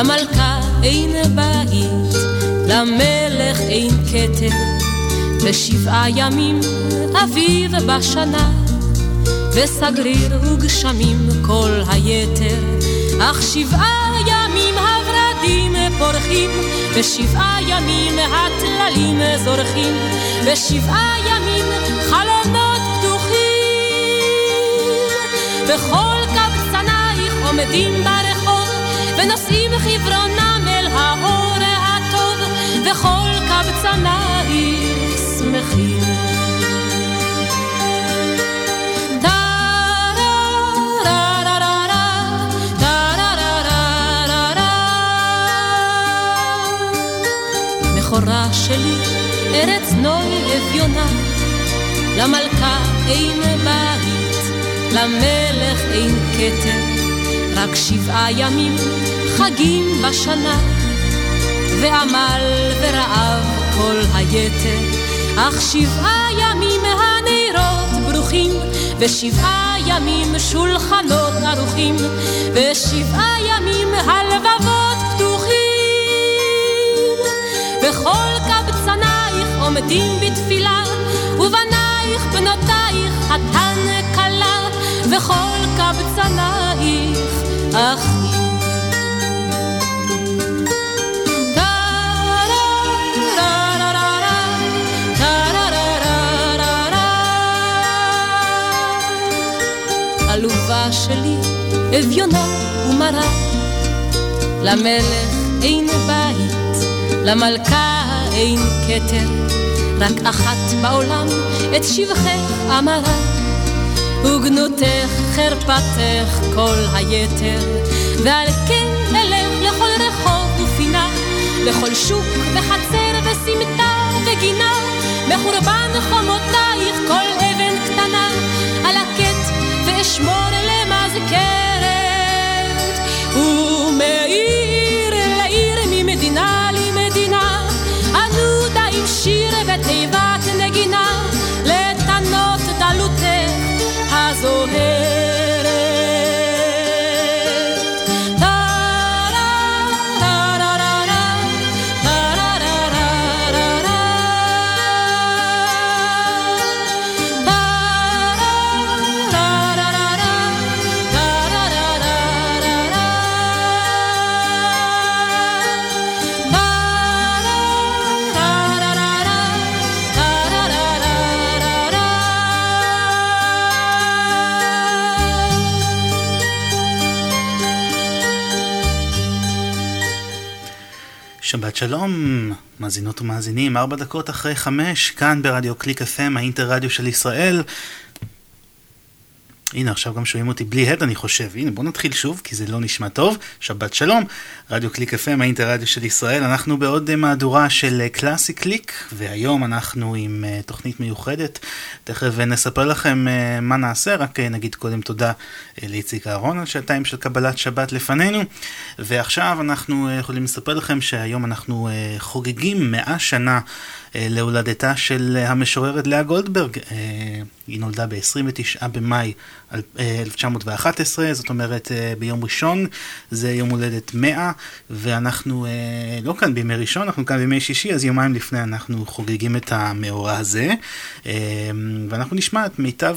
למלכה אין בית, למלך אין כתר, בשבעה ימים אביב בשנה, וסגריר וגשמים כל היתר, אך שבעה ימים הורדים פורחים, בשבעה ימים הטללים זורחים, בשבעה ימים חלונות פתוחים, בכל עומדים ברחוב ונושאים חברונם אל האור הטוב וכל קבצנייך שמחים. ארץ נוי אביונה, למלכה אין בית, למלך אין כתר. רק שבעה ימים חגים בשנה, ועמל ורעב כל היתר, אך שבעה ימים הנרות ברוכים, ושבעה ימים שולחנות ערוכים, ושבעה ימים הלבבות פתוחים. וכל קבצנייך עומדים בתפילה, ובנייך בנותייך חתן כלה, וכל קבצנייך למלך אין בית, למלכה אין כתר, רק אחת בעולם את שבחך אמרה. וגנותך, חרפתך, כל היתר. ועל כן אלך לכל רחוב ופינה, לכל שוק וחצר וסמטה וגינה, מחורבן חומותייך כל אבן קטנה, על הקט ואשמור למזכרת. ומעיר שלום, מאזינות ומאזינים, ארבע דקות אחרי חמש, כאן ברדיו קליק FM, האינטר-רדיו של ישראל. הנה עכשיו גם שומעים אותי בלי הד אני חושב, הנה בואו נתחיל שוב כי זה לא נשמע טוב, שבת שלום, רדיו קליק FM, האינטר-רדיו של ישראל, אנחנו בעוד מהדורה של קלאסי קליק, והיום אנחנו עם uh, תוכנית מיוחדת, תכף נספר לכם מה נעשה, רק נגיד קודם תודה לאיציק אהרון על שעתיים של קבלת שבת לפנינו, ועכשיו אנחנו יכולים לספר לכם שהיום אנחנו חוגגים מאה שנה להולדתה של המשוררת לאה גולדברג, היא נולדה ב-29 במאי 1911, זאת אומרת ביום ראשון זה יום הולדת 100, ואנחנו לא כאן בימי ראשון, אנחנו כאן בימי שישי, אז יומיים לפני אנחנו חוגגים את המאורע הזה, ואנחנו נשמע את מיטב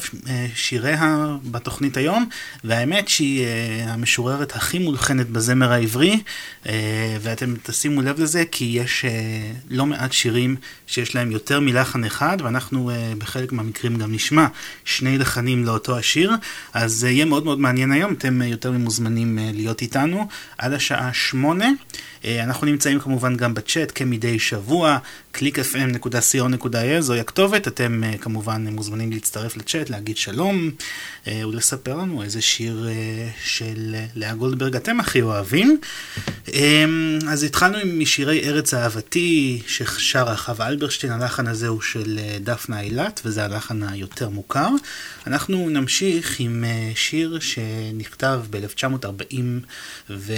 שיריה בתוכנית היום, והאמת שהיא המשוררת הכי מולחנת בזמר העברי, ואתם תשימו לב לזה כי יש לא מעט שירים שיש להם יותר מלחן אחד, ואנחנו בחלק מהמקרים גם נשמע שני לחנים לאותו השיר. אז יהיה מאוד מאוד מעניין היום, אתם יותר ממוזמנים להיות איתנו עד השעה שמונה. אנחנו נמצאים כמובן גם בצ'אט כמדי שבוע, www.clickfm.co.il זוהי הכתובת, אתם כמובן מוזמנים להצטרף לצ'אט, להגיד שלום ולספר לנו איזה שיר של לאה גולדברג אתם הכי אוהבים. אז התחלנו עם משירי ארץ אהבתי ששרה חווה אלברשטיין, הלחן הזה הוא של דפנה אילת וזה הלחן היותר מוכר. אנחנו נמשיך עם שיר שנכתב ב-1940 ו...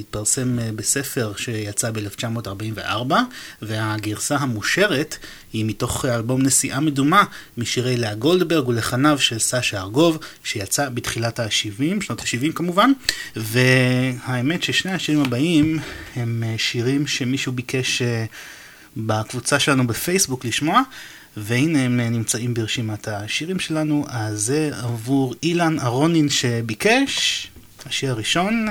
התפרסם בספר שיצא ב-1944, והגרסה המושרת היא מתוך אלבום נסיעה מדומה משירי לאה גולדברג ולחניו של סשה ארגוב, שיצא בתחילת ה-70, שנות ה-70 כמובן, והאמת ששני השירים הבאים הם שירים שמישהו ביקש בקבוצה שלנו בפייסבוק לשמוע. והנה הם נמצאים ברשימת השירים שלנו, אז זה עבור אילן אהרונין שביקש, השיר הראשון,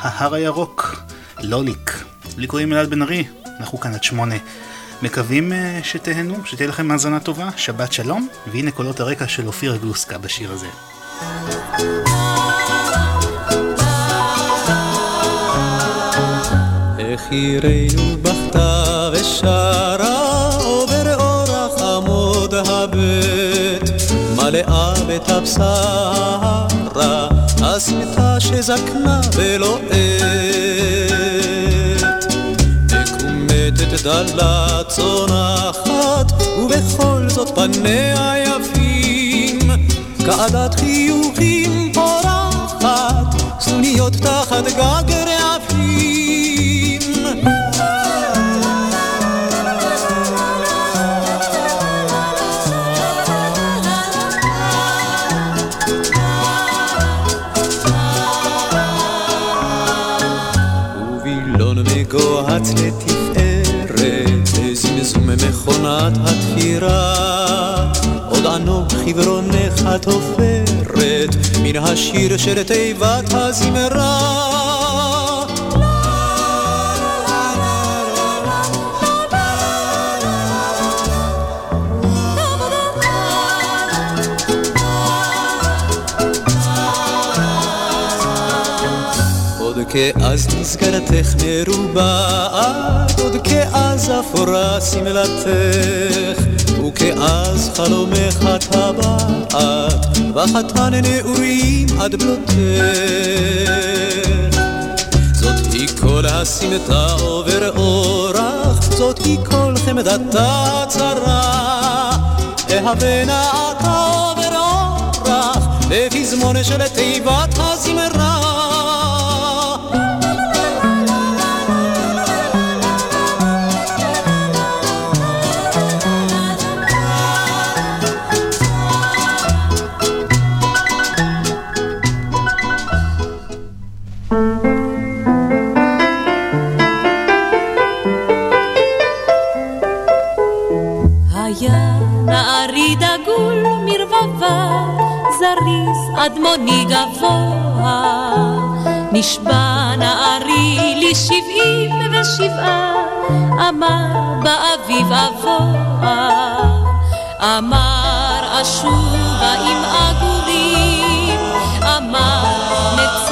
ההר הירוק, לוליק. לי קוראים אלעד בן ארי, אנחנו כאן עד שמונה. מקווים uh, שתהנו, שתהיה לכם האזנה טובה, שבת שלום, והנה קולות הרקע של אופיר גלוסקה בשיר הזה. איך עירנו ושרה מלאה בתבשרה הסמטה שזקנה ולא עת. מקומטת דלה צונחת ובכל זאת פניה יפים. כעדת חיוכים פורחת סנוניות תחת גג מכונת התפירה. עוד ענוג חברונך התופרת, מן השיר של תיבת הזמרה. כאז מסגרתך מרובעת, עוד כאז אפורה שמלתך, וכאז חלומך טבעת, וחתן נעורים עד בלותך. זאת היא כל הסמטה עובר אורח, זאת היא כל חמדתה צרה. אהבנה אתה עובר אורח, לפזמון של תיבת הזמרה. אדמוני גבוה, נשבע נערי לי שבעים ושבעה, אמר באביב אבוה, אמר אשובה עם עגורים, אמר נצא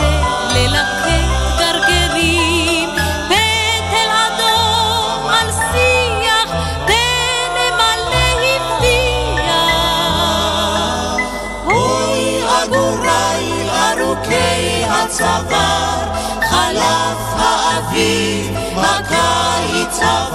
הצוואר, חלף האביב, הקיץ עבר.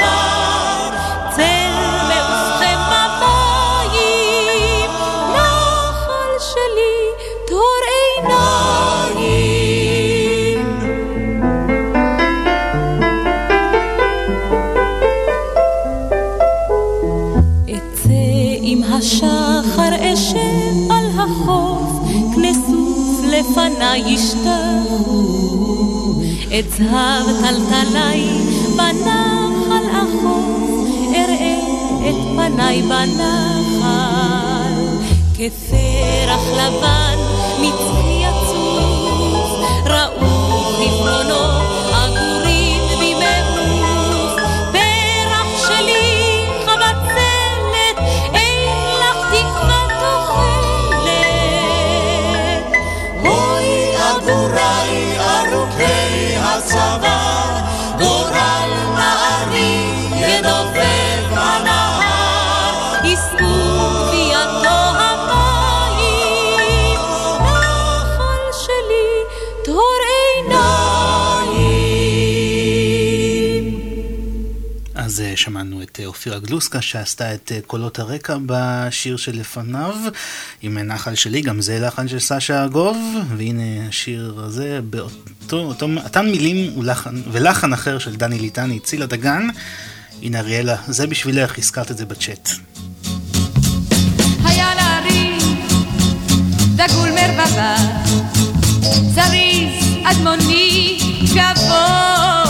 לפניי ישתהו. את זהב טלטלי בנחל החוף, אראה את פניי בנחל. כפרח לבן מצחי יצוף, ראו חפרונות שמענו את אה, אופירה גלוסקה שעשתה את אה, קולות הרקע בשיר שלפניו עם נחל שלי, גם זה לחן של סשה ארגוב, והנה השיר הזה באותו, אותו, אותן מילים ולחן, ולחן אחר של דני ליטני, צילה דגן. הנה אריאלה, זה בשבילך, הזכרת את זה בצ'אט. זריז, אדמוני, גבוה,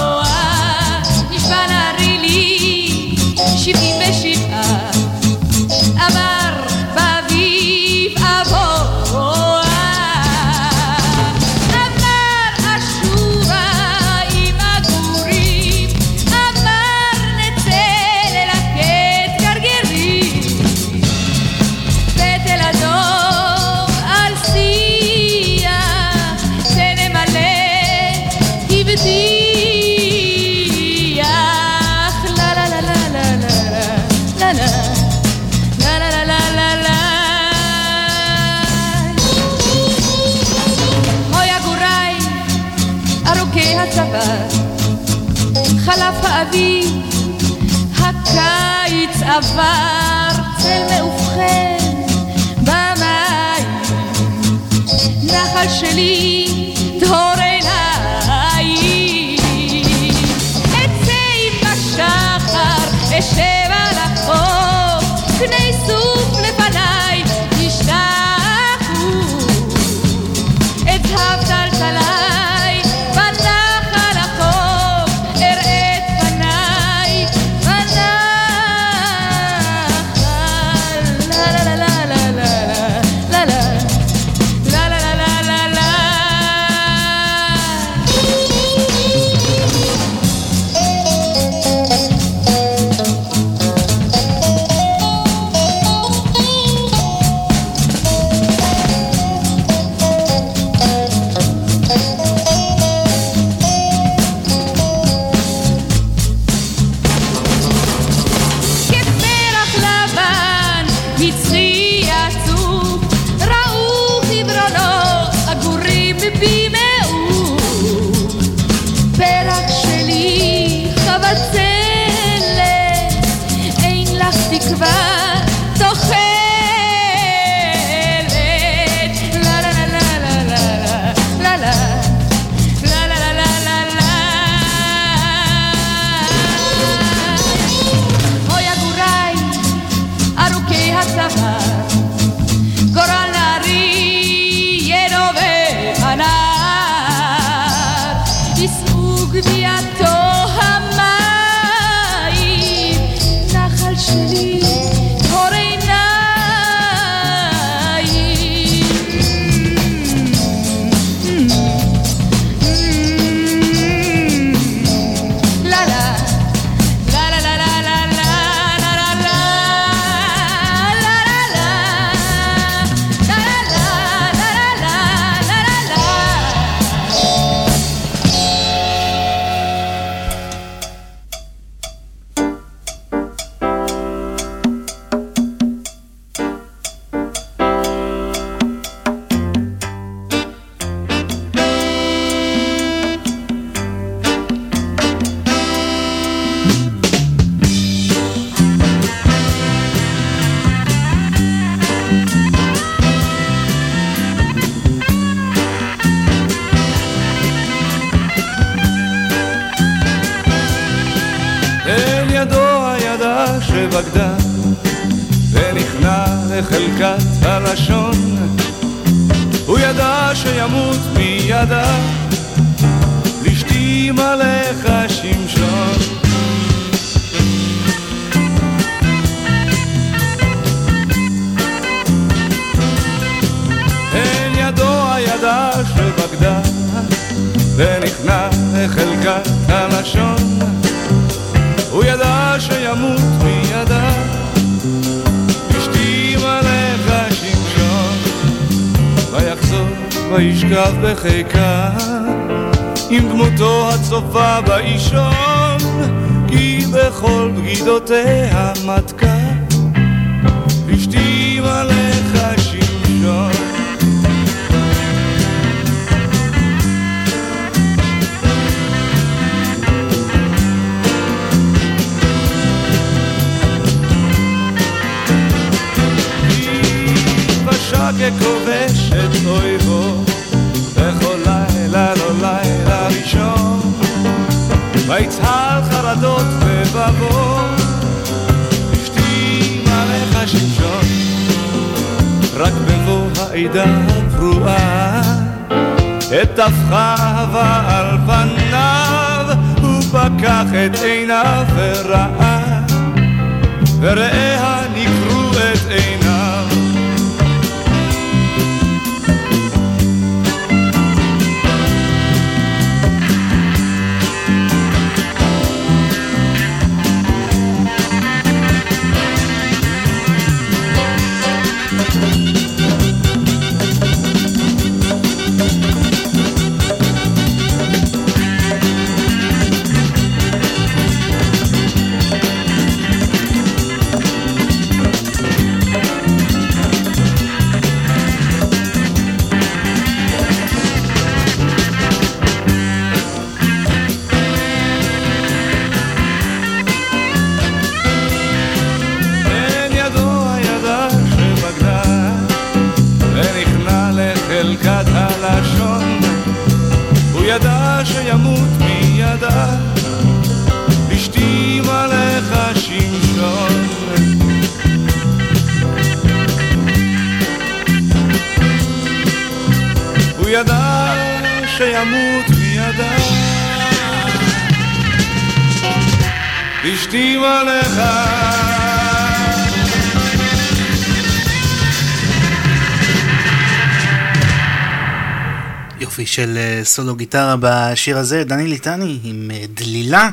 יופי של אה, סולו גיטרה בשיר הזה, דני ליטני עם אה, דלילה.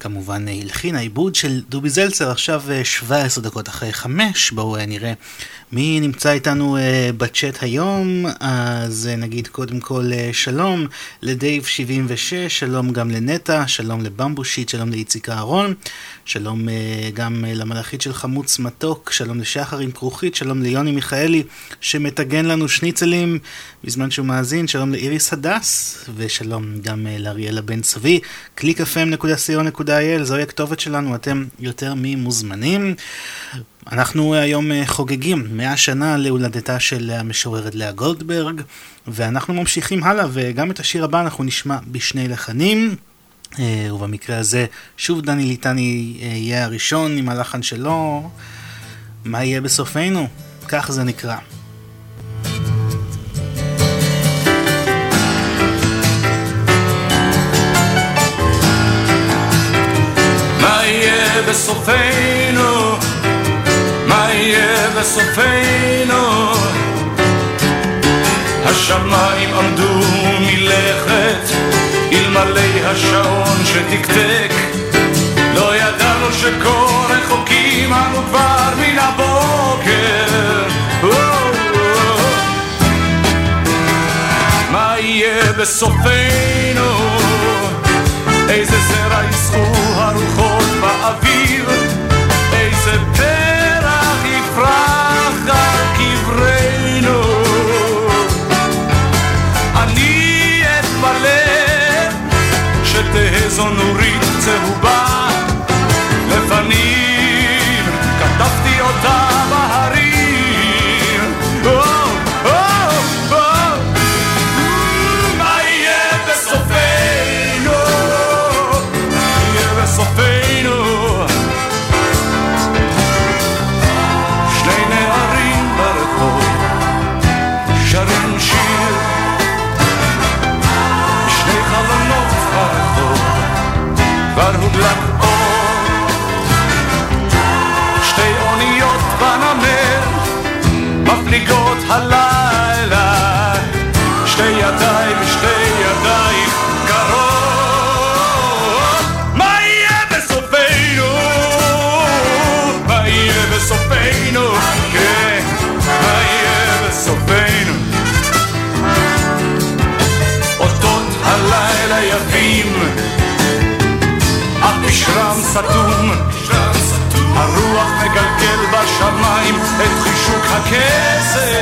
כמובן אה, הלחין העיבוד של דובי זלצר, עכשיו אה, 17 דקות אחרי 5, בואו אה, נראה מי נמצא איתנו אה, בצ'אט היום, אז אה, נגיד קודם כל אה, שלום לדייב 76, שלום גם לנטע, שלום לבמבושיט, שלום לאיציק אהרון, שלום אה, גם אה, למלאכית של חמוץ מתוק, שלום לשחר עם כרוכית, שלום ליוני מיכאלי שמטגן לנו שניצלים בזמן שהוא מאזין, שלום לאיריס הדס, ושלום גם אה, לאריאלה בן צבי, www.clickfm.co.il, זוהי הכתובת שלנו, אתם יותר ממוזמנים. אנחנו היום חוגגים 100 שנה להולדתה של המשוררת לאה גולדברג, ואנחנו ממשיכים הלאה, וגם את השיר הבא אנחנו נשמע בשני לחנים. אה, ובמקרה הזה, שוב דני ליטני אה, יהיה הראשון עם הלחן שלו. מה יהיה בסופנו? כך זה נקרא. מה בסופנו? יהיה בסופנו? השמיים עמדו מלכת, אלמלא השעון שתקתק. לא ידענו שכה רחוקים אנו כבר מן הבוקר. מה יהיה בסופנו? איזה זרע יישאו הרוחות שתהא זו הלילה שתי ידיי ושתי ידיים קרות מה יהיה בסופנו? מה יהיה בסופנו? כן, מה יהיה בסופנו? אותות הלילה יפים אך בשרם סתום הרוח מגלגל בשמיים את הכסף.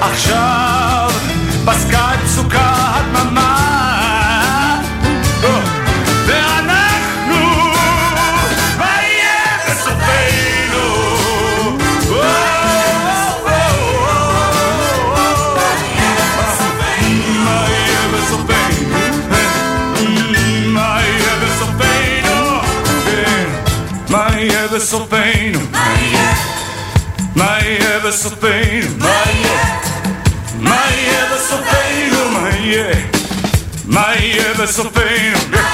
עכשיו את סוכה הדממה יהיה בסופנו? מה יהיה? מה יהיה בסופנו? מה יהיה?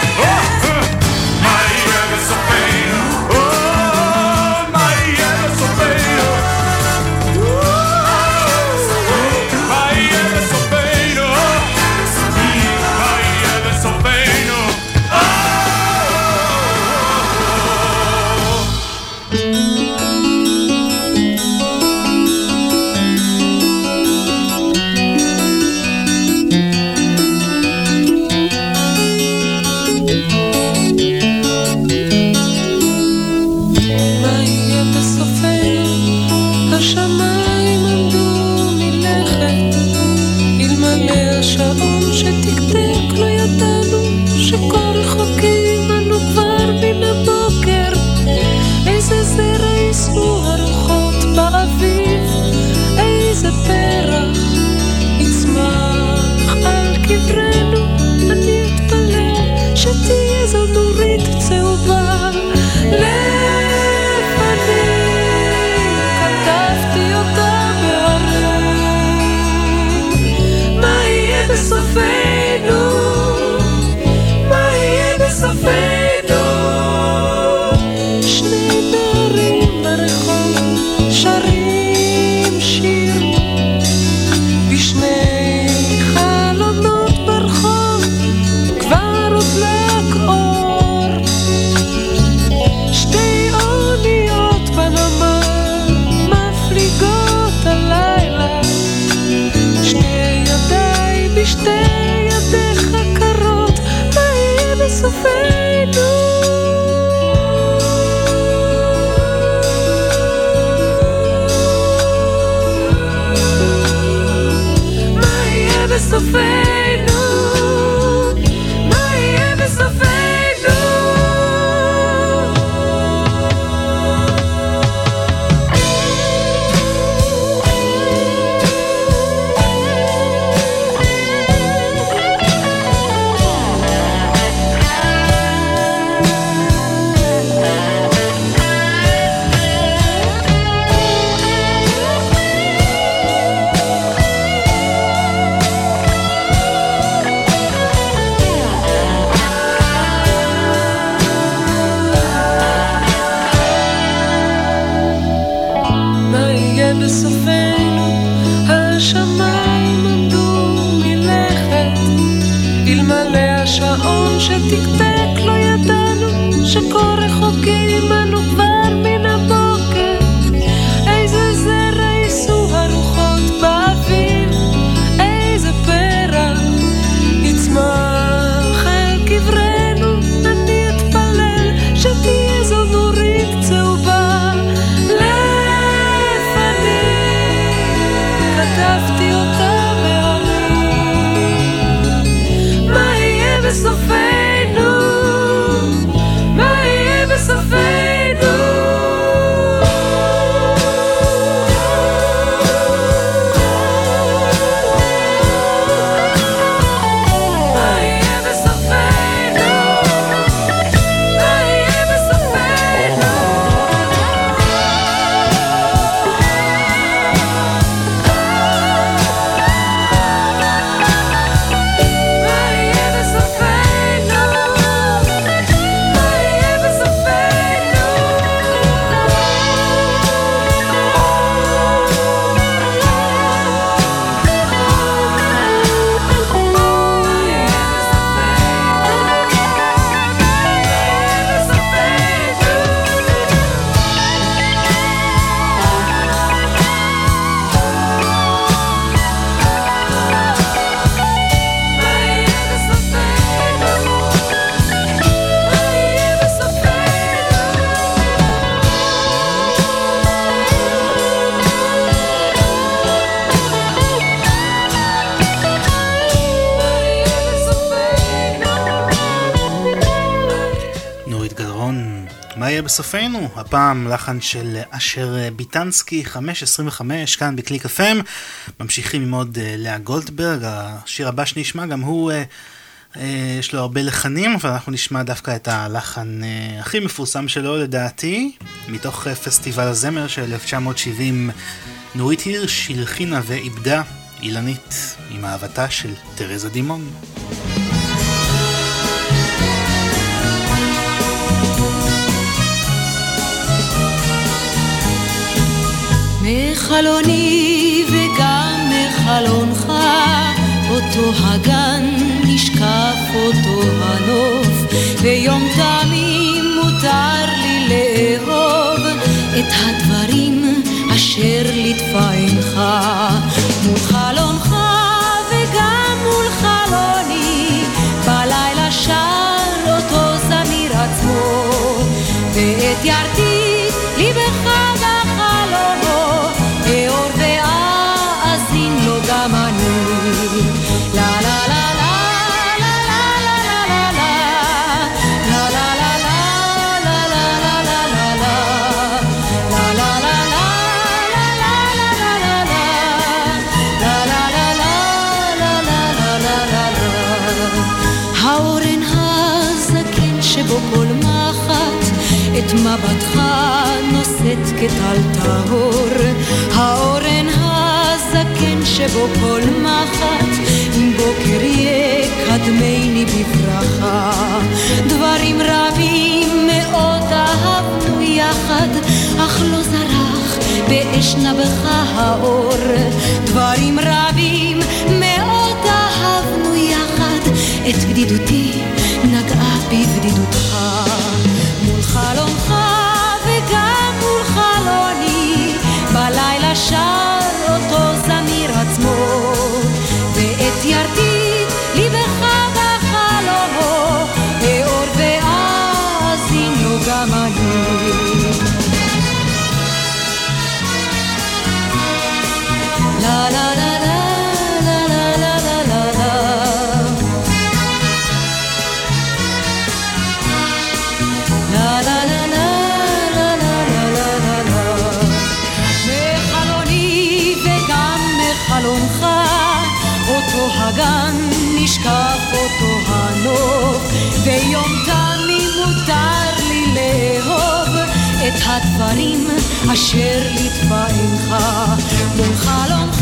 הפעם לחן של אשר ביטנסקי, 5.25, כאן בקליק FM. ממשיכים עם עוד אה, לאה גולדברג, השיר הבא שנשמע, גם הוא, אה, אה, יש לו הרבה לחנים, אבל אנחנו נשמע דווקא את הלחן הכי מפורסם שלו לדעתי, מתוך פסטיבל הזמר של 1970, נורית הירש הלחינה ואיבדה אילנית עם אהבתה של תרזה דימון. מחלוני וגם מחלונך, אותו הגן נשקף אותו הנוף, ויום תמים מותר לי לאהוב את הדברים אשר ליטפה עינך. מול חלונך וגם מול חלוני, בלילה שר אותו זמיר עצמו, ואת ירתי מבטך נושאת כטל טהור, האורן הזקן שבו כל מחט, אם בוקר יקדמני בברכה. דברים רבים מאוד אהבנו יחד, אך לא זרח באש נבך האור. דברים רבים מאוד אהבנו יחד, את בדידותי נגעה בבדידותך. הדברים אשר ליטפה עינך מול חלומך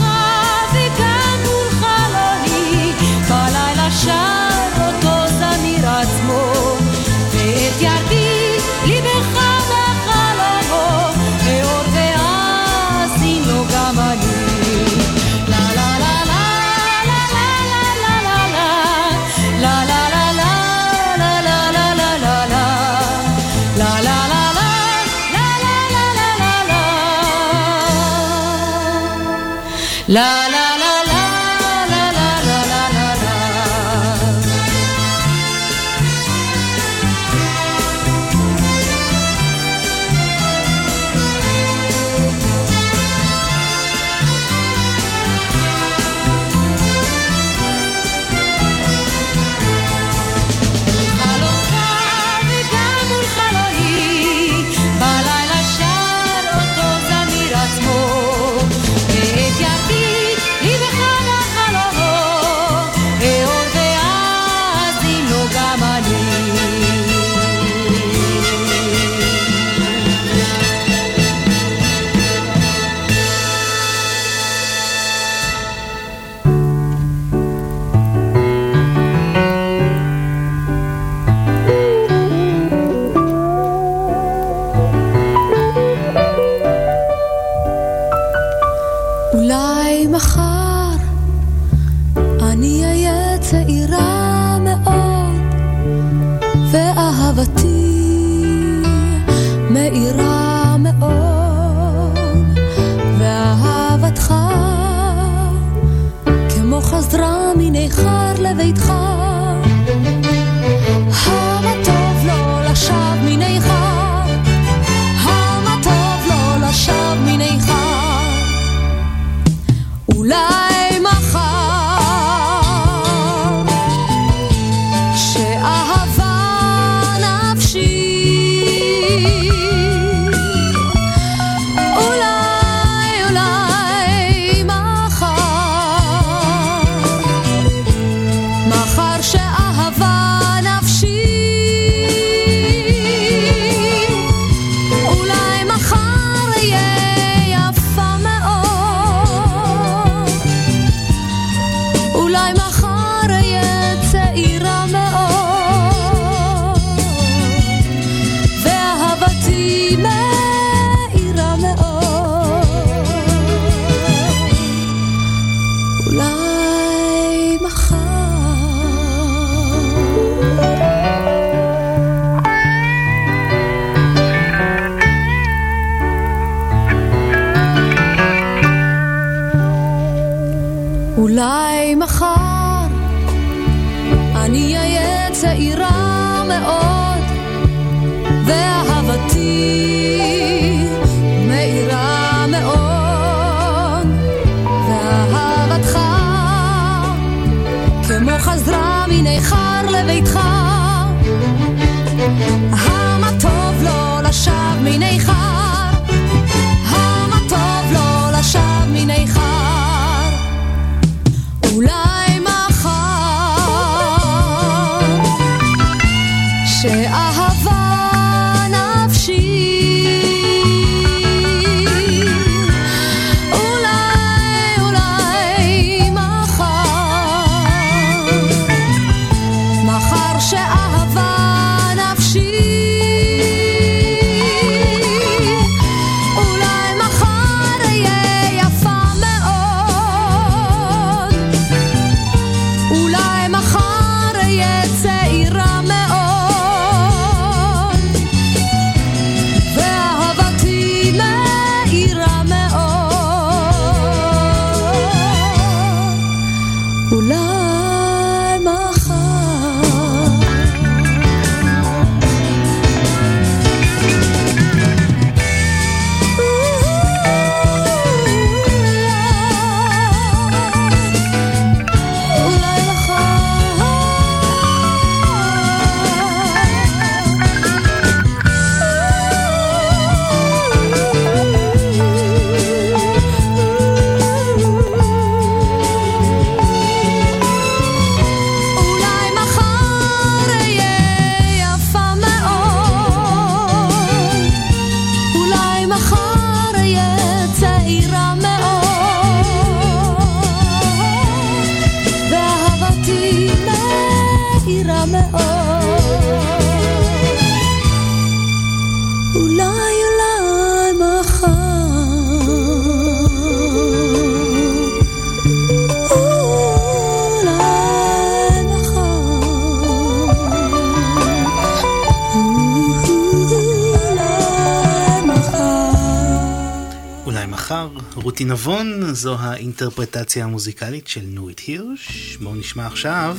רותי נבון, זו האינטרפרטציה המוזיקלית של נורית הירש. בואו נשמע עכשיו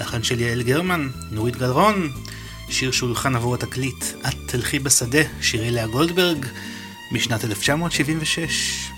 לחן של יעל גרמן, נורית גלרון, שיר שהולחן עבור התקליט "את תלכי בשדה", שירי לאה גולדברג, משנת 1976.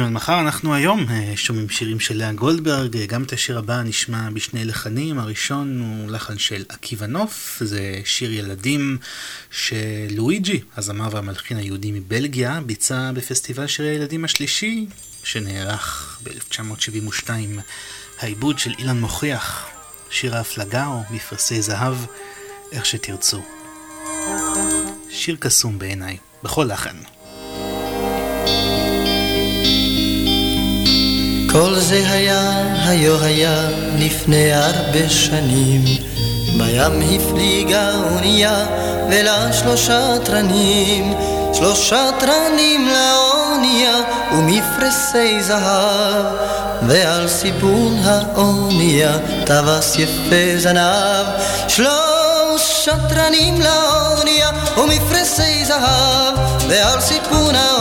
מחכים עד מחר, אנחנו היום אה, שומעים שירים של לאה גולדברג, אה, גם את השיר הבא נשמע בשני לחנים, הראשון הוא לחן של עקיבא נוף, זה שיר ילדים שלואיג'י, הזמר והמלחין היהודי מבלגיה, ביצע בפסטיבל שירי הילדים השלישי, שנערך ב-1972, העיבוד של אילן מוכיח, שיר ההפלגה או מפרסי זהב, איך שתרצו. שיר קסום בעיניי, בכל לחן. כל זה היה, היו היה, לפני הרבה שנים. בים הפליגה אונייה, ולה שלושה תרנים. שלושה תרנים לאונייה, ומפרסי זהב. ועל סיפון האונייה, טווס יפה זנב. שלושה תרנים לאונייה, ומפרסי זהב. ועל סיפון האונייה,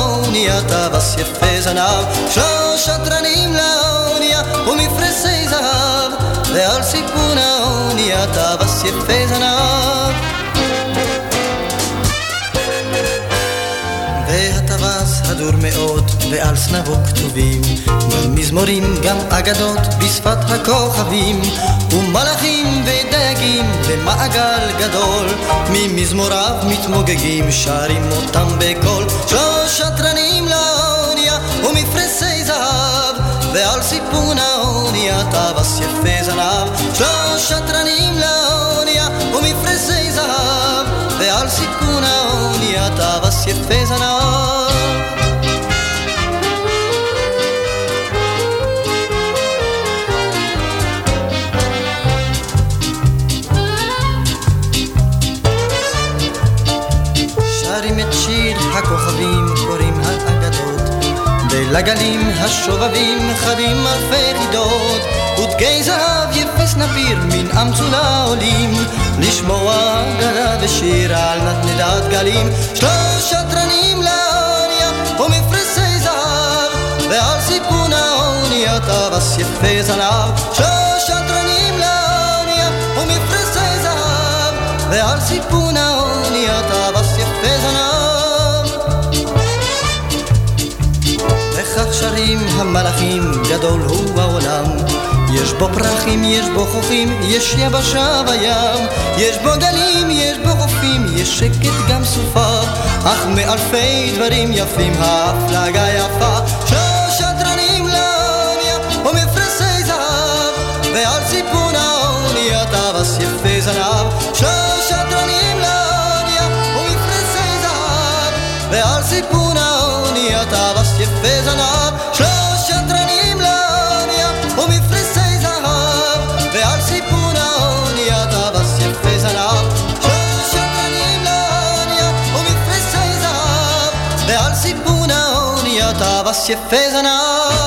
טווס יפה זנב. שלושה תרנים לאונייה, ומפרסי זהב. ועל סיפון האונייה, טווס יפה זנב. הדור מאוד, ועל זנבו כתובים מזמורים, גם אגדות בשפת הכוכבים. ומלאכים ודייגים במעגל גדול. ממזמוריו מתמוגגים, שרים אותם בקול. שלושה תרנים לאונייה ומפרשי זהב. ועל סיפון האונייה טווס יפה זנב. שלושה תרנים לאונייה ומפרשי זהב. ועל סיפון האונייה טווס יפה זנב ולגלים השובבים חדים אלפי חידות ודגי זהב יפס נביר מן אמצולה עולים לשמוע אגדה ושיר על נדנדת גלים שלוש שטרנים לאונייה ומפרסי זהב ועל סיפון האונייה טווס יפה זנב. שלוש שטרנים לאונייה ומפרסי זהב ועל סיפון האונייה טווס שרים המלאכים, גדול הוא העולם. יש בו פרחים, יש בו חופים, יש יבשה בים. יש בו גלים, יש בו חופים, יש שקט גם סופה. אך מאלפי דברים יפים ההפלגה יפה. שלוש שטרנים לאונייה ומפרסי זהב, ועל סיפון האונייה טווס יפה זנב. שלוש שטרנים לאונייה ומפרסי זהב, ועל סיפון האונייה טווס יפה זנב. האונייה טווס יפה זנב.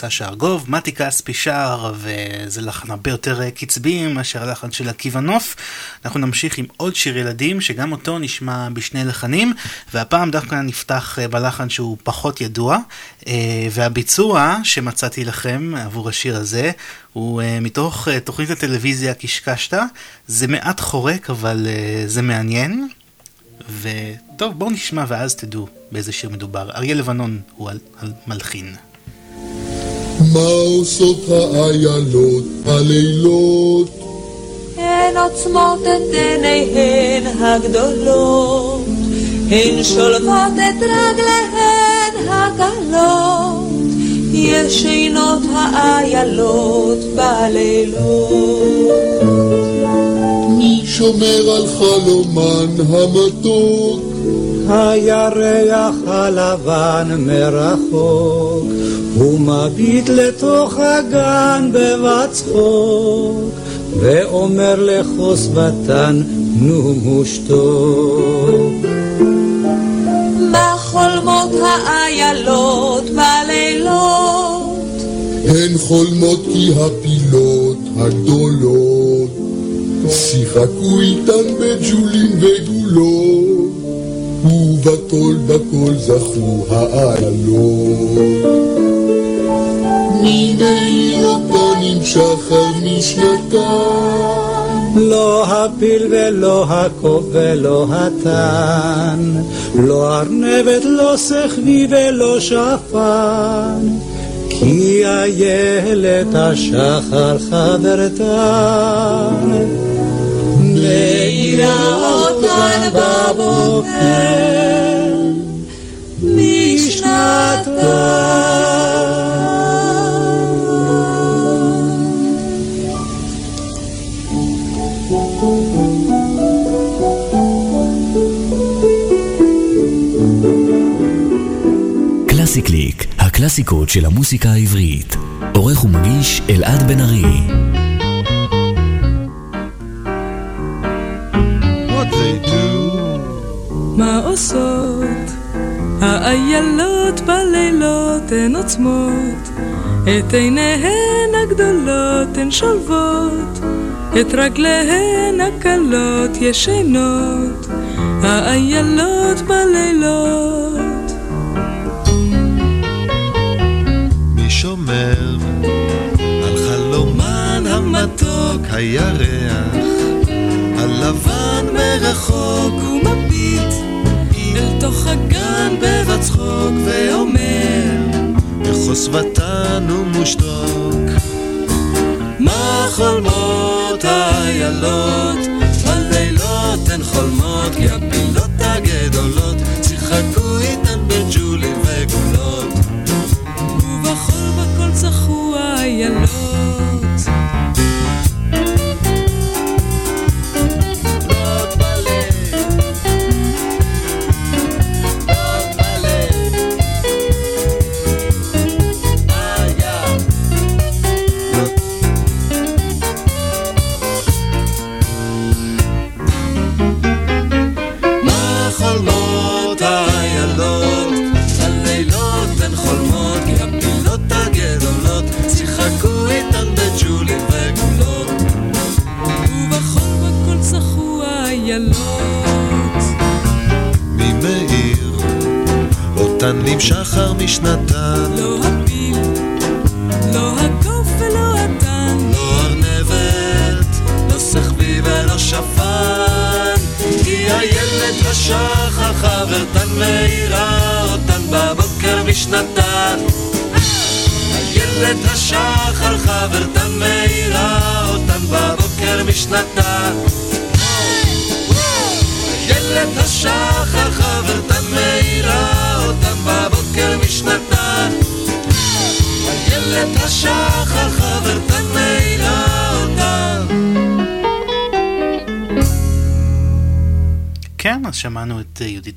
סשה ארגוב, מתי כספי שר, וזה לחן הרבה יותר אה, קצבי מאשר הלחן של עקיבא נוף. אנחנו נמשיך עם עוד שיר ילדים, שגם אותו נשמע בשני לחנים, והפעם דווקא נפתח אה, בלחן שהוא פחות ידוע, אה, והביצוע שמצאתי לכם עבור השיר הזה, הוא מתוך תוכנית הטלוויזיה קשקשת. זה מעט חורק, אבל זה מעניין. וטוב, בואו נשמע ואז תדעו באיזה שיר מדובר. אריה לבנון הוא המלחין. מה עושות האיילות הלילות? הן עוצמות את עיניהן הגדולות, הן שולבות את רגליהן הקלות, ישנות האיילות בלילות. מי שומר על חלומן המתוק? הירח הלבן מרחוק, הוא מביט לתוך הגן בבצחוק, ואומר לחוסבתן, נו מושתוק. מה חולמות האיילות בלילות? הן חולמות כי הפילות הגדולות שיחקו איתן בג'ולים וגולות, ובכל בכל זכו האיילות. אותן עם שחר משנתן? לא הפיל ולא הקוף ולא התן, לא ארנבת, לא שכבי ולא שפן. כי איילת השחר חברתן מאירה אותן בבוקר משנתן קלאסי קליק, הקלאסיקות של המוסיקה העברית. עורך ומגיש אלעד בן ארי. עושות. האיילות בלילות הן עוצמות את עיניהן הגדולות הן שולבות את רגליהן הקלות ישנות. האיילות בלילות. שומר על חלומן המתוק הירח, הלבן מרחוק בבצחוק ואומר בחוסבתן ומושתוק. מה חולמות האיילות בלילות הן חולמות כי הפילות הגדולות שיחקו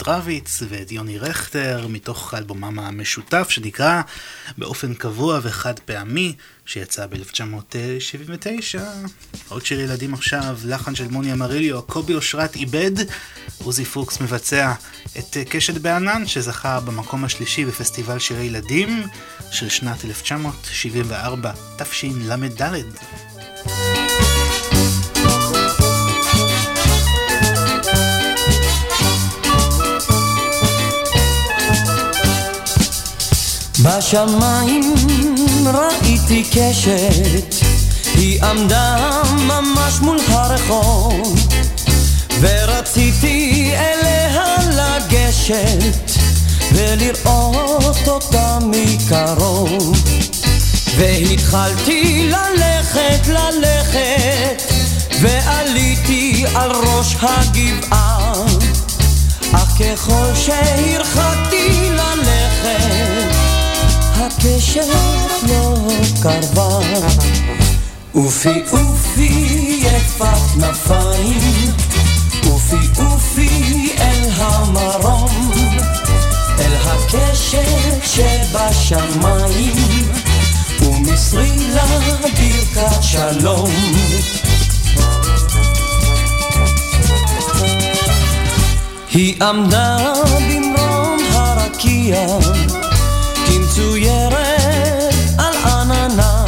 רביץ ואת יוני רכטר מתוך אלבומם המשותף שנקרא באופן קבוע וחד פעמי שיצא ב-1979. עוד שיר ילדים עכשיו, לחן של מוני אמריליו, קובי אושרת איבד, עוזי פוקס מבצע את קשת בענן שזכה במקום השלישי בפסטיבל שירי ילדים של שנת 1974, תשל"ד. בשמיים ראיתי קשת, היא עמדה ממש מול הרחוב, ורציתי אליה לגשת, ולראות אותה מקרוב. והתחלתי ללכת, ללכת, ועליתי על ראש הגבעה, אך ככל שהרחקתי ללכת, הקשת לא קרבה. אופי אופי יפת כנפיים, אופי אופי אל המרום, אל הקשת שבשמיים, ומסרי לה ברכת שלום. היא עמדה במרום הרקיע כמצוירת על עננה.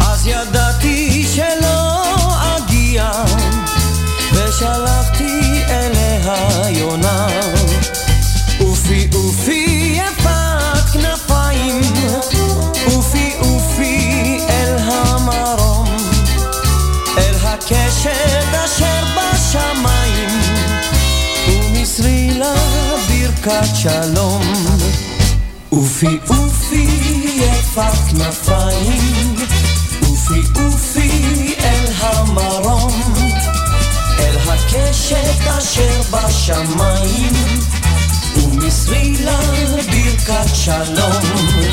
אז ידעתי שלא אגיע ושלחתי אליה יונה. אופי אופי יפת כנפיים אופי אופי אל המרום. אל הקשת אשר בשמיים ומסרי לה ברכת שלום אופי. אופי יפת כנפיים, אופי אופי אל המרום, אל הקשת אשר בשמיים, ומסרי לה ברכת שלום.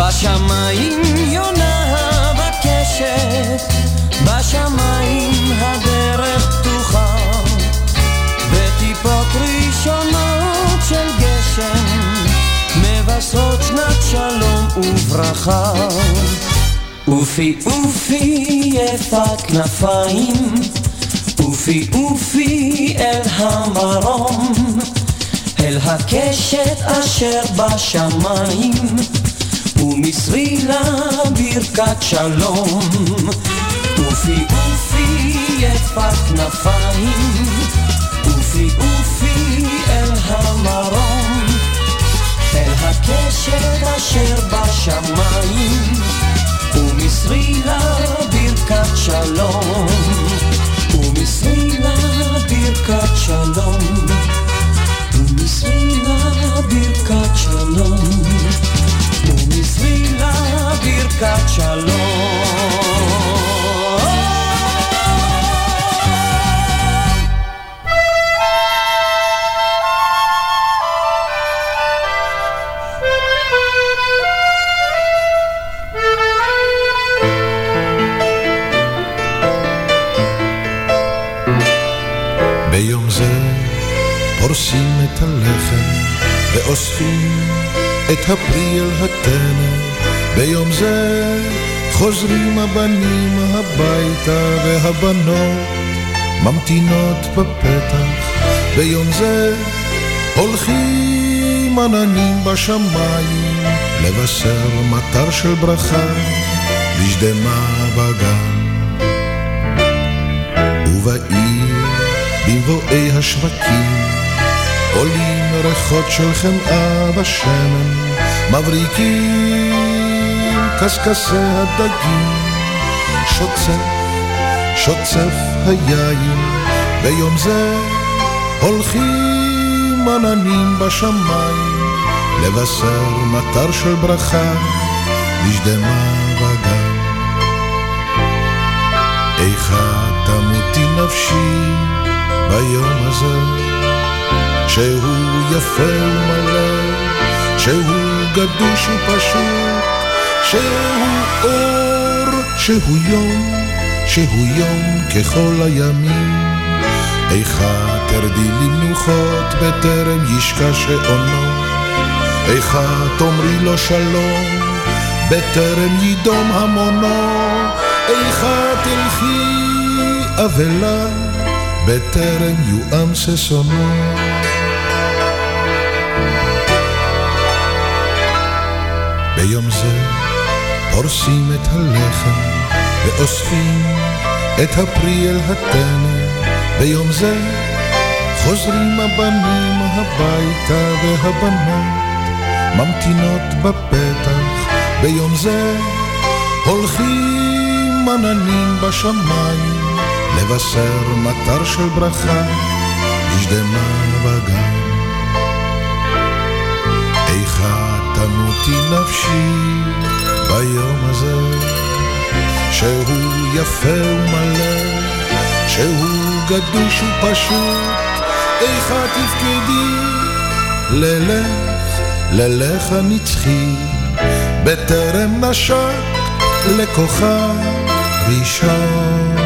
בשמיים יונה בקשת, בשמיים הדרך פתוחה, בטיפות ראשונות של גשם, מבשרות שנת שלום וברכה. אופי אופי יפת כנפיים, אופי אופי אל המרום, אל הקשת אשר בשמיים. ומסרי לה ברכת שלום. אופי אופי יפת כנפיים, אופי אופי אל המרום, אל הקשת אשר בשמיים, ומסרי לה ברכת שלום. ומסרי לה ברכת שלום. ומסרי לה ברכת שלום. ברכת שלום. ביום זה פורסים את הלחם ואוספים את הפרי אל הטנא. ביום זה חוזרים הבנים הביתה והבנות ממתינות בפתח. ביום זה הולכים עננים בשמיים לבשר מטר של ברכה בשדמה בגן. ובעיר במבואי השווקים עולים ריחות של חמאה בשמן, מבריקים קשקשי הדגים, שוצף, שוצף היין, ביום זה הולכים עננים בשמיים, לבשר מטר של ברכה, בשדמה בגן. איכה תמות תמותי נפשי ביום הזה, שהוא יפה ומלא, שהוא גדוש ופשוט, שהוא אור, שהוא יום, שהוא יום ככל הימים. איכה תרדי למנוחות בטרם ישקע שעונו, איכה תאמרי לו שלום בטרם יידום המונו, איכה תלכי אבלה בטרם יואם ששונו. ביום זה פורסים את הלחם ואוספים את הפרי אל הטנא. ביום זה חוזרים הבנים הביתה והבנות ממתינות בפתח. ביום זה הולכים עננים בשמיים לבשר מטר של ברכה נשדמה בגן. איכה תמותי נפשי ביום הזה, שהוא יפה ומלא, שהוא גדוש ופשוט, איכה תפקדי ללך, ללך הנצחי, בטרם נשק לכוכב ראשון.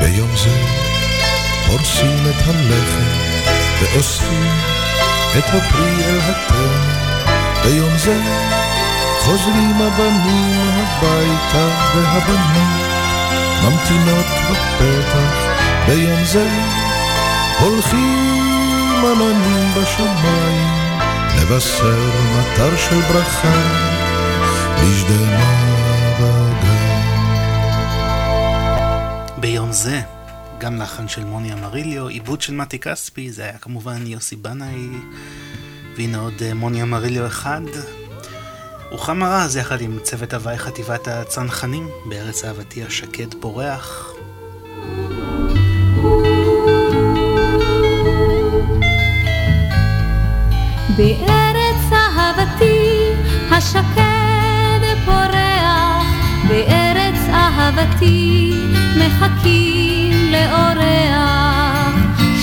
ביום זה פורסים את הלחם ואוספים את הפרי אל התן. ביום זה חוזרים הבנים הביתה והבנות ממתינות בפתח. ביום זה הולכים עננים בשמיים לבשר מטר של ברכה בשדמה ביום גם לחן של מוני אמריליו, עיבוד של מתי כספי, זה היה כמובן יוסי בנאי, והנה עוד אה, מוני אמריליו אחד. רוחמה רז יחד עם צוות הוואי חטיבת הצנחנים בארץ אהבתי השקד פורח. בארץ אהבתי השקד פורח, בארץ אהבתי מחכים לאורח.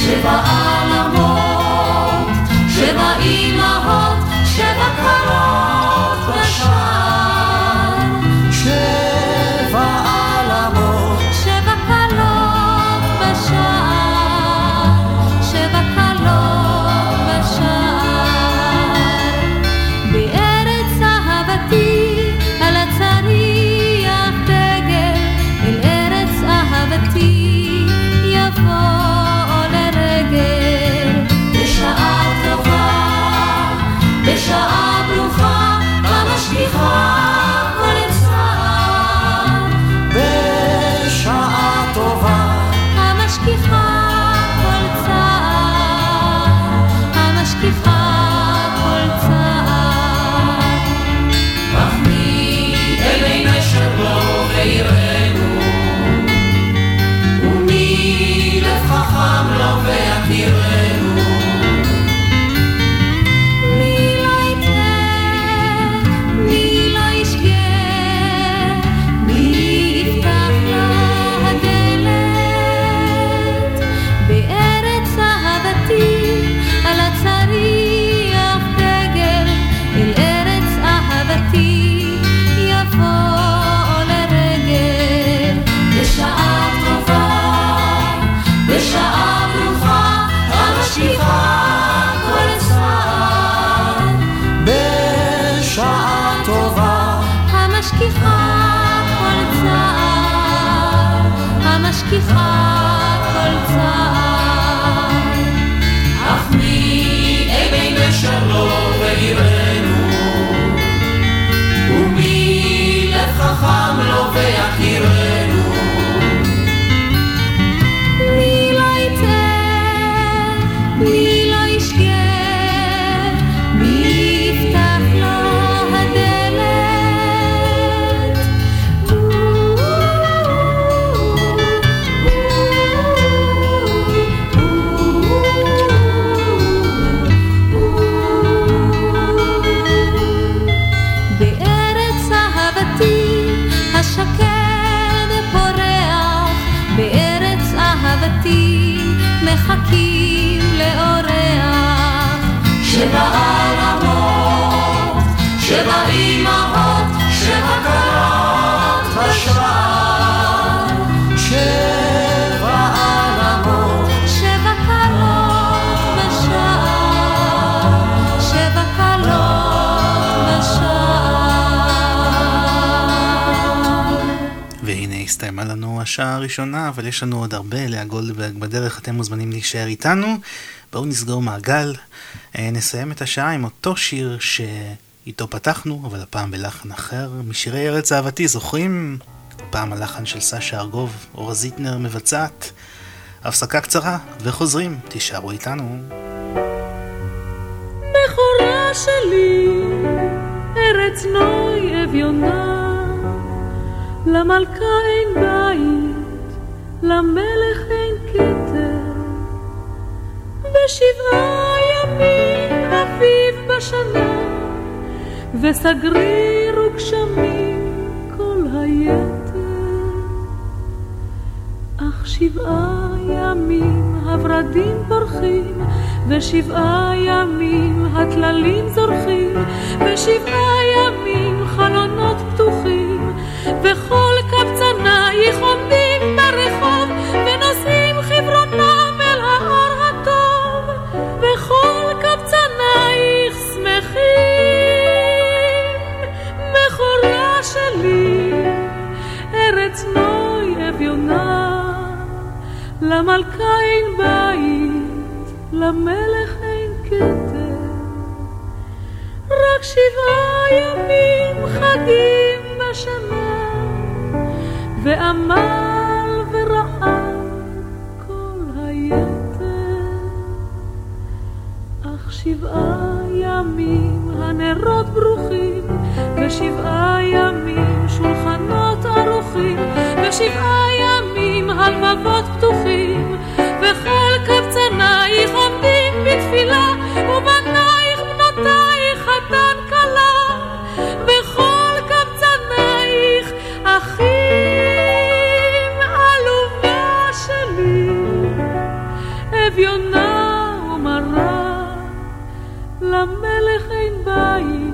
שבע עלמות, שבע אמהות, שבע קרות אבל יש לנו עוד הרבה, לאה גולדברג בדרך, אתם מוזמנים להישאר איתנו. בואו נסגור מעגל. אה, נסיים את השעה עם אותו שיר שאיתו פתחנו, אבל הפעם בלחן אחר, משירי ארץ אהבתי, זוכרים? הפעם הלחן של סשה ארגוב, אורה זיטנר מבצעת. הפסקה קצרה, וחוזרים, תישארו איתנו. בכורה שלי, ארץ נוי אביונה, למלכה אין בית, למלך אין כתר, ושבעה ימים אביב בשנה, וסגריר וגשמים כל היתר. אך שבעה ימים הורדים פורחים, ושבעה ימים הטללים זורחים, ושבעה ימים חלונות פתוחים, וכל קבצנייך עומדים ברחוב, ונושאים חברונם אל האור הטוב, וכל קבצנייך שמחים. מכורה שלי, ארץ נוי אביונה, למלכה אין בית, למלך אין כתר. רק שבעה ימים חגים בשנה, ועמל ורעב כל היתר. אך שבעה ימים הנרות ברוכים, ושבעה ימים שולחנות ערוכים, ושבעה ימים הלבבות פתוחים, וכל קבצנייך עומדים בתפילה, ובנייך בנותייך חתן למלך אין בית,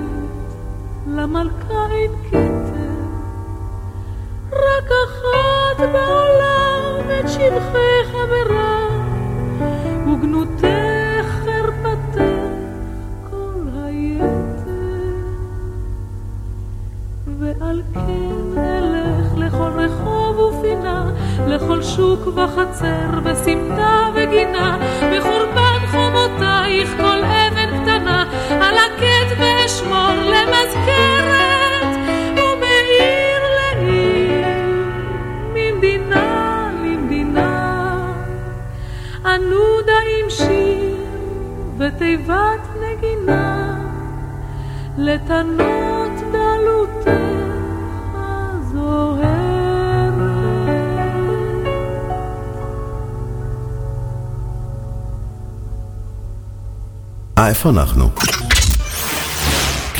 למלכה אין כתר, רק אחת בעולם את שבחך חברה, וגנותך חרפתך כל היתר. ועל כן אלך לכל רחוב ופינה, לכל שוק וחצר וסמטה וגינה, בחורבן חומותייך כל קטנה, הקט ואשמור למזכרת, ומעיר לעיר, ממדינה למדינה, אנודה עם שיר ותיבת נגינה, לטנות דלותך הזוהרת. אה, איפה אנחנו?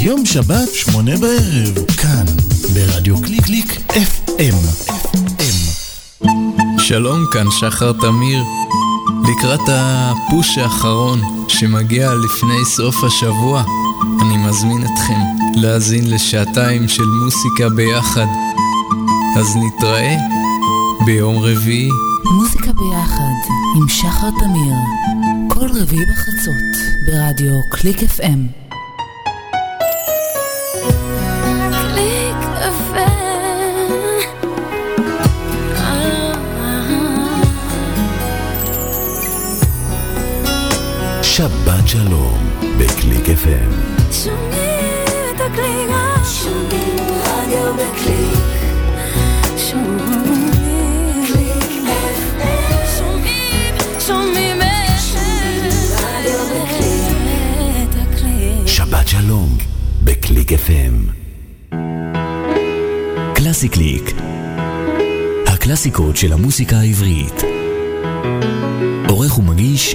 יום שבת, שמונה בערב, כאן, ברדיו קליק קליק FM. שלום, כאן שחר תמיר. לקראת הפוש האחרון שמגיע לפני סוף השבוע, אני מזמין אתכם להאזין לשעתיים של מוסיקה ביחד. אז נתראה ביום רביעי. מוזיקה ביחד עם שחר תמיר, כל רביעי בחצות ברדיו קליק FM. שבת שלום בקליק FM. שומעים את הקליק, שומעים רדיו בקליק. שומעים קליק FM. שומעים, שומעים רדיו בקליק. שבת שלום בקליק FM. קלאסי קליק. הקלאסיקות של המוסיקה העברית. עורך ומגיש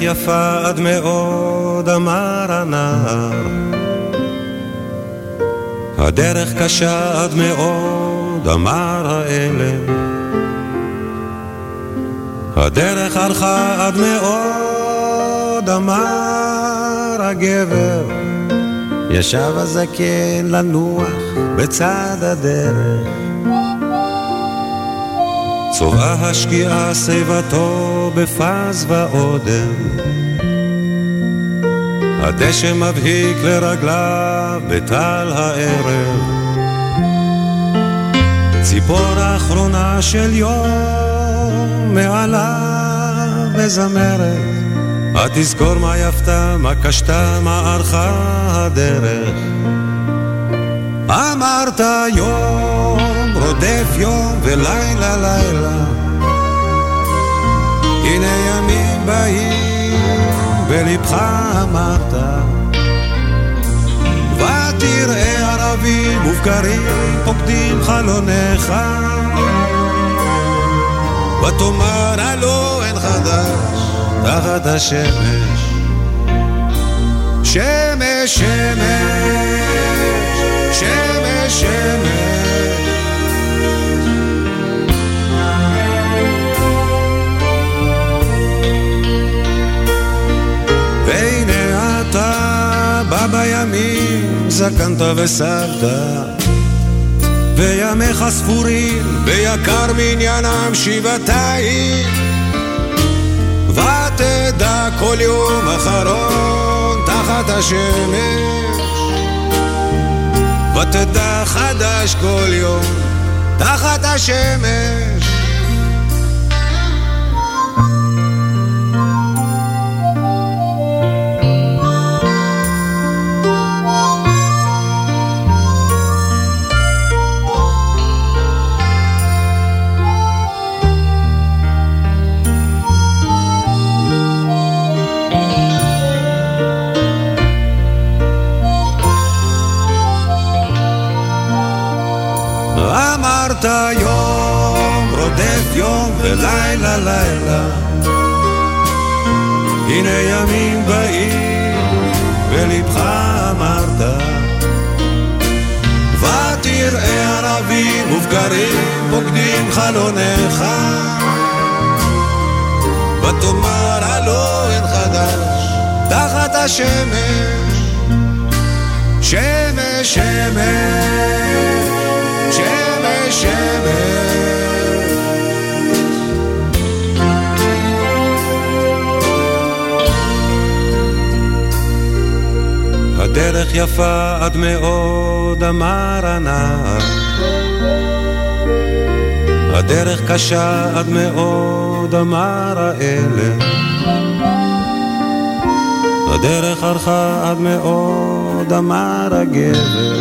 יפה עד מאוד, אמר הנער. הדרך קשה עד מאוד, אמר האלם. הדרך הלכה עד מאוד, אמר הגבר. ישב הזקן לנוח בצד הדרך. צובעה השקיעה שיבתו בפז ואודם. הדשא מבהיק לרגליו בטל הערב. ציפור האחרונה של יום מעליו מזמרת. התזכור מה יפתה, מה קשתה, מה ערכה הדרך. אמרת יום רודף יום ולילה לילה. הנה ימים באים בלבך אמרת. ותראה ערבים מופקרים פוקדים חלונך ותאמר הלא אין חדש תחת השמש. שמש שמש שמש, שמש. בימים, זקנת וסבת, וימיך ספורים, ויקר מניינם שבעתיים. ותדע כל יום אחרון תחת השמש ותדע חדש כל יום תחת השמש ולבך אמרת. ותראה ערבים ובקרים פוקדים חלונך ותאמר הלא אין חדש תחת השמש. שמש שמש שמש, שמש. הדרך יפה עד מאוד, אמר הנער. הדרך קשה עד מאוד, אמר האלם. הדרך הלכה עד מאוד, אמר הגבר.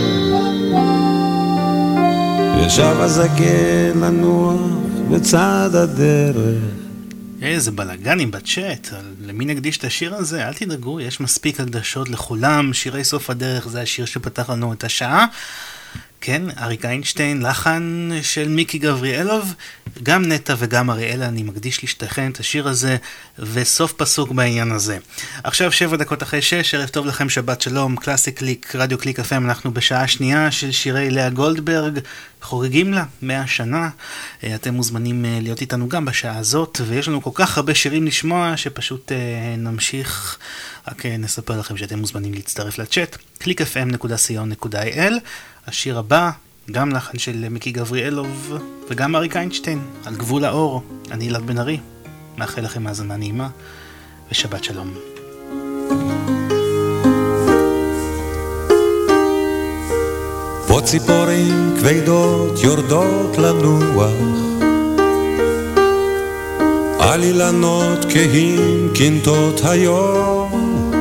ישב הזקן לנוח בצד הדרך. איזה בלאגנים בצ'אט, למי נקדיש את השיר הזה? אל תדאגו, יש מספיק הקדשות לכולם, שירי סוף הדרך זה השיר שפתח לנו את השעה. כן, אריק איינשטיין, לחן של מיקי גבריאלוב, גם נטע וגם אריאלה, אני מקדיש לשתיכן את השיר הזה, וסוף פסוק בעניין הזה. עכשיו שבע דקות אחרי שש, ערב טוב לכם, שבת שלום, קלאסי קליק, רדיו קליק FM, אנחנו בשעה שנייה של שירי לאה גולדברג, חוגגים לה מאה שנה. אה, אתם מוזמנים אה, להיות איתנו גם בשעה הזאת, ויש לנו כל כך הרבה שירים לשמוע, שפשוט אה, נמשיך, רק נספר לכם שאתם מוזמנים להצטרף לצ'אט, www.clickfm.co.il השיר הבא, גם לחן של מיקי גבריאלוב וגם אריק איינשטיין, על גבול האור, אני אלעד בן ארי. מאחל לכם האזנה נעימה ושבת שלום. ציפורים כבדות יורדות לנוח. על אילנות כהים קינטות היום.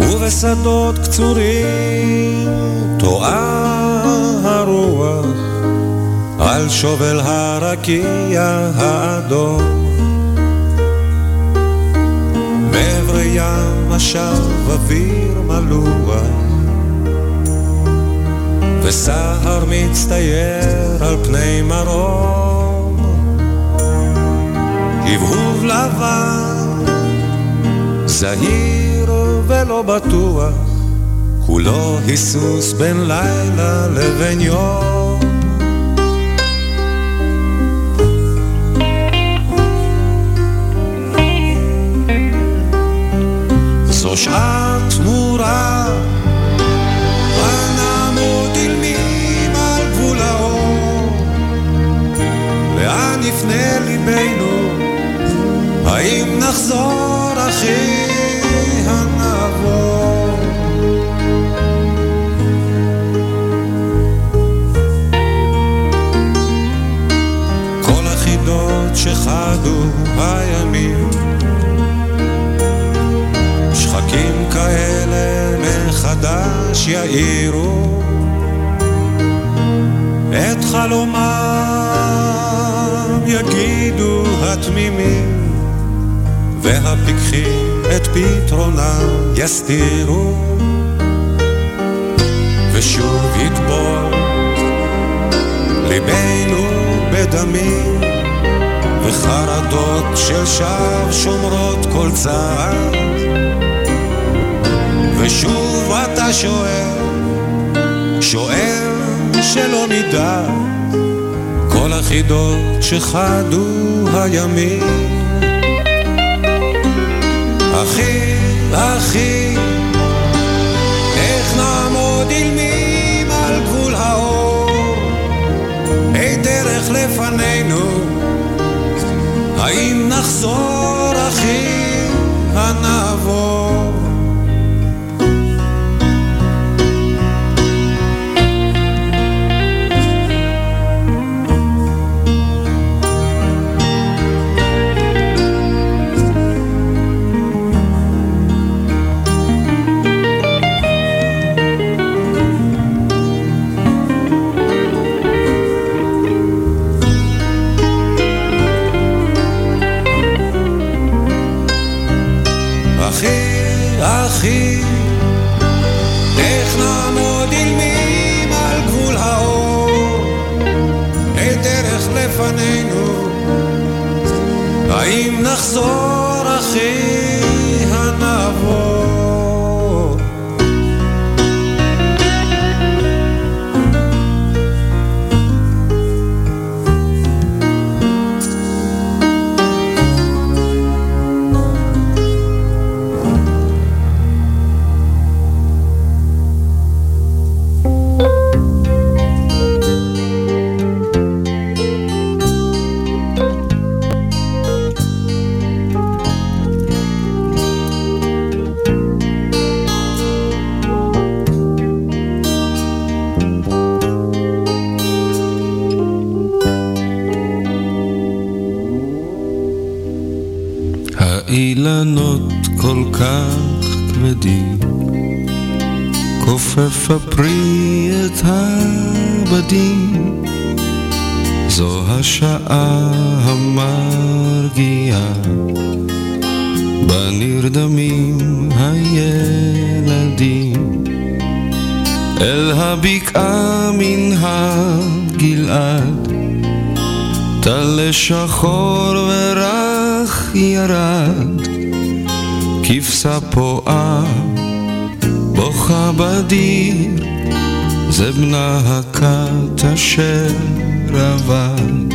ובשדות קצורים טועה הרוח. על שובל הרקיע האדום. מעבר ים השב אוויר מלוח וסהר מצטייר על פני מרום. הבהוב לבן זהיר ולא בטוח כולו היסוס בין לילה לבין יום. זו שעת לאן יפנה ליבנו האם נחזור אחי הנעבור? כל החידות שחדו הימים שחקים כאלה מחדש יאירו את חלומם יגידו התמימים והפיקחים את פתרונם יסתירו. ושוב יטבול ליבנו בדמים וחרדות של שווא שומרות כל צעד. ושוב אתה שואל, שואל שלא נדע כל החידות שחדו הימים. אחי, אחי, איך נעמוד אילמים על גבול האור? אין דרך לפנינו, האם נחזור אחי הנעבור? כופף הפרי את הבדים, זו השעה המרגיעה, בה נרדמים הילדים, אל הבקעה מן הגלעד, טל שחור ורך ירד, כבשה פועה, בוכה בדיר, זה בנה הכת אשר עבד.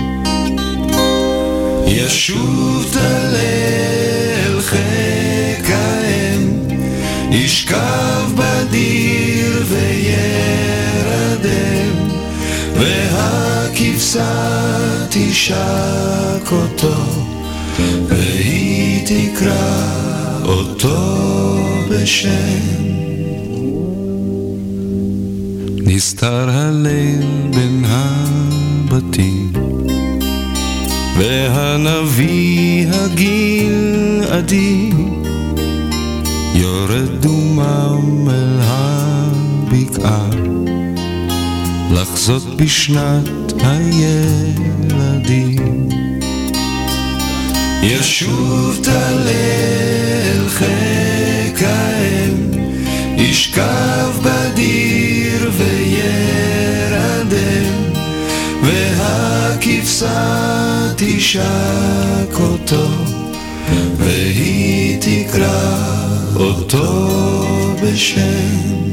ישוב תלה אל חיק האם, ישכב בדיר וירדם, והכבשה תשק אותו, והיא תקרא אותו בשם. נסתר הליל בין הבתים, והנביא הגלעדי יורד דומם אל הבקעה, לחזות בשנת הילדים. ישוב טלה אל חיק האם, ישכב בדיר והכבשה תשק אותו, והיא תקרא אותו בשם.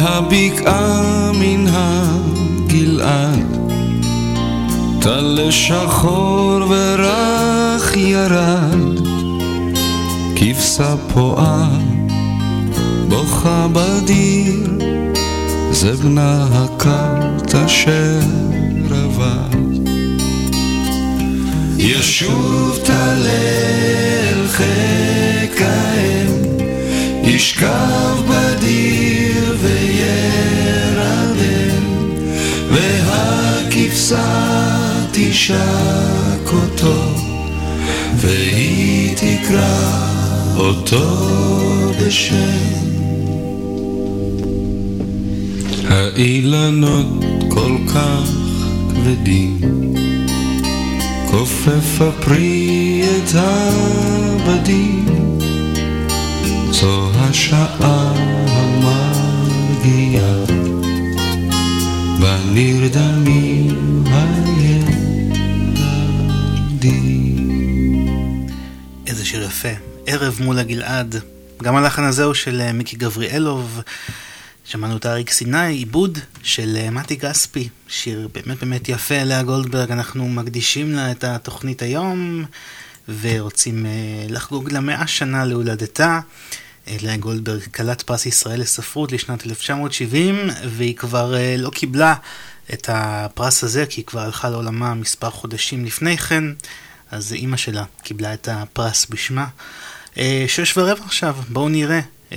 הבקעה מן הגלעד, טל שחור ורך ירד, כבשה פועה, בוכה בדיר, זה בנה הכת אשר עבד. ישוב טלה אל חיק האם, ישכב בדיר וירדם, והכבשה תשק אותו, והיא תקרא אותו בשם. האילנות כל כך כבדים, כופף הפרי את הבדים. זו השעה איזה שיר יפה. ערב מול הגלעד. גם הלחן הזה הוא של אה, מיקי גבריאלוב. שמענו את אריק סיני, עיבוד של אה, מתי גספי, שיר באמת באמת יפה, לאה גולדברג, אנחנו מקדישים לה את התוכנית היום, ורוצים אה, לחגוג לה מאה שנה להולדתה. אה, לאה גולדברג כלת פרס ישראל לספרות לשנת 1970, והיא כבר אה, לא קיבלה את הפרס הזה, כי היא כבר הלכה לעולמה מספר חודשים לפני כן, אז אימא שלה קיבלה את הפרס בשמה. אה, שש ורבע עכשיו, בואו נראה. Uh,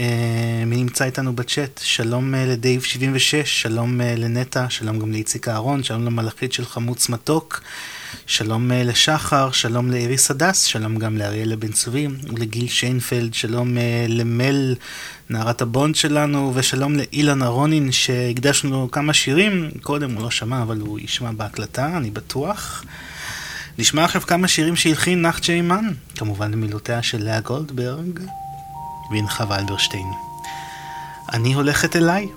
מי נמצא איתנו בצ'אט? שלום לדייב 76, שלום לנטע, שלום גם לאיציק אהרון, שלום למלאכית של חמוץ מתוק, שלום uh, לשחר, שלום לאיריס הדס, שלום גם לאריאלה בן צבי ולגיל שיינפלד, שלום uh, למל, נערת הבונד שלנו, ושלום לאילן אהרונין שהקדשנו כמה שירים, קודם הוא לא שמע אבל הוא ישמע בהקלטה, אני בטוח. נשמע עכשיו כמה שירים שהלחין נחצ'ה אימן, כמובן למילותיה של לאה גולדברג. ועם חווה. אני הולכת אליי.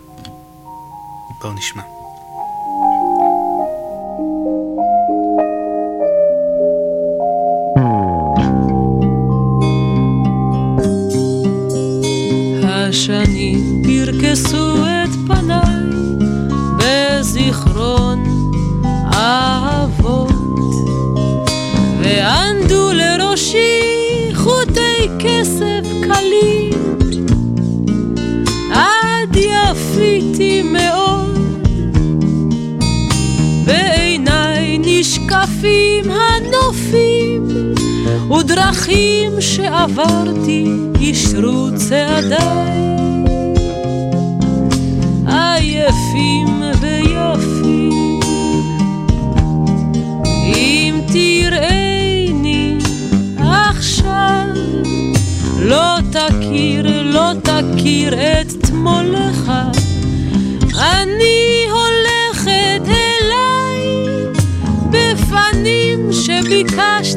בואו נשמע. השנים פרקסו את פניי בזיכרון אהבות וענדו לראשי חוטי כסף קלים. עד יפיתי מאוד בעיניי נשקפים הנופים ודרכים שעברתי אישרו צעדיי. עייפים ויפים. אם תראיני עכשיו לא תכיר, לא תכיר את תמולך. אני הולכת אליי בפנים שביקשת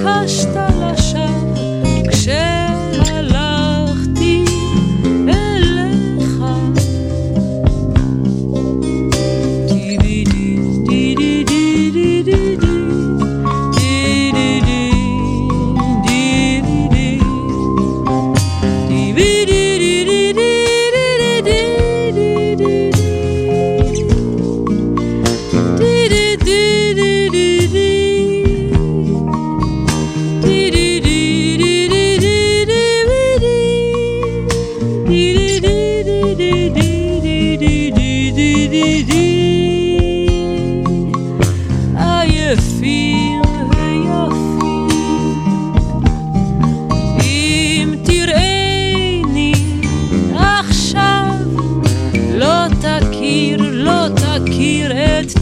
שביקשת לשווא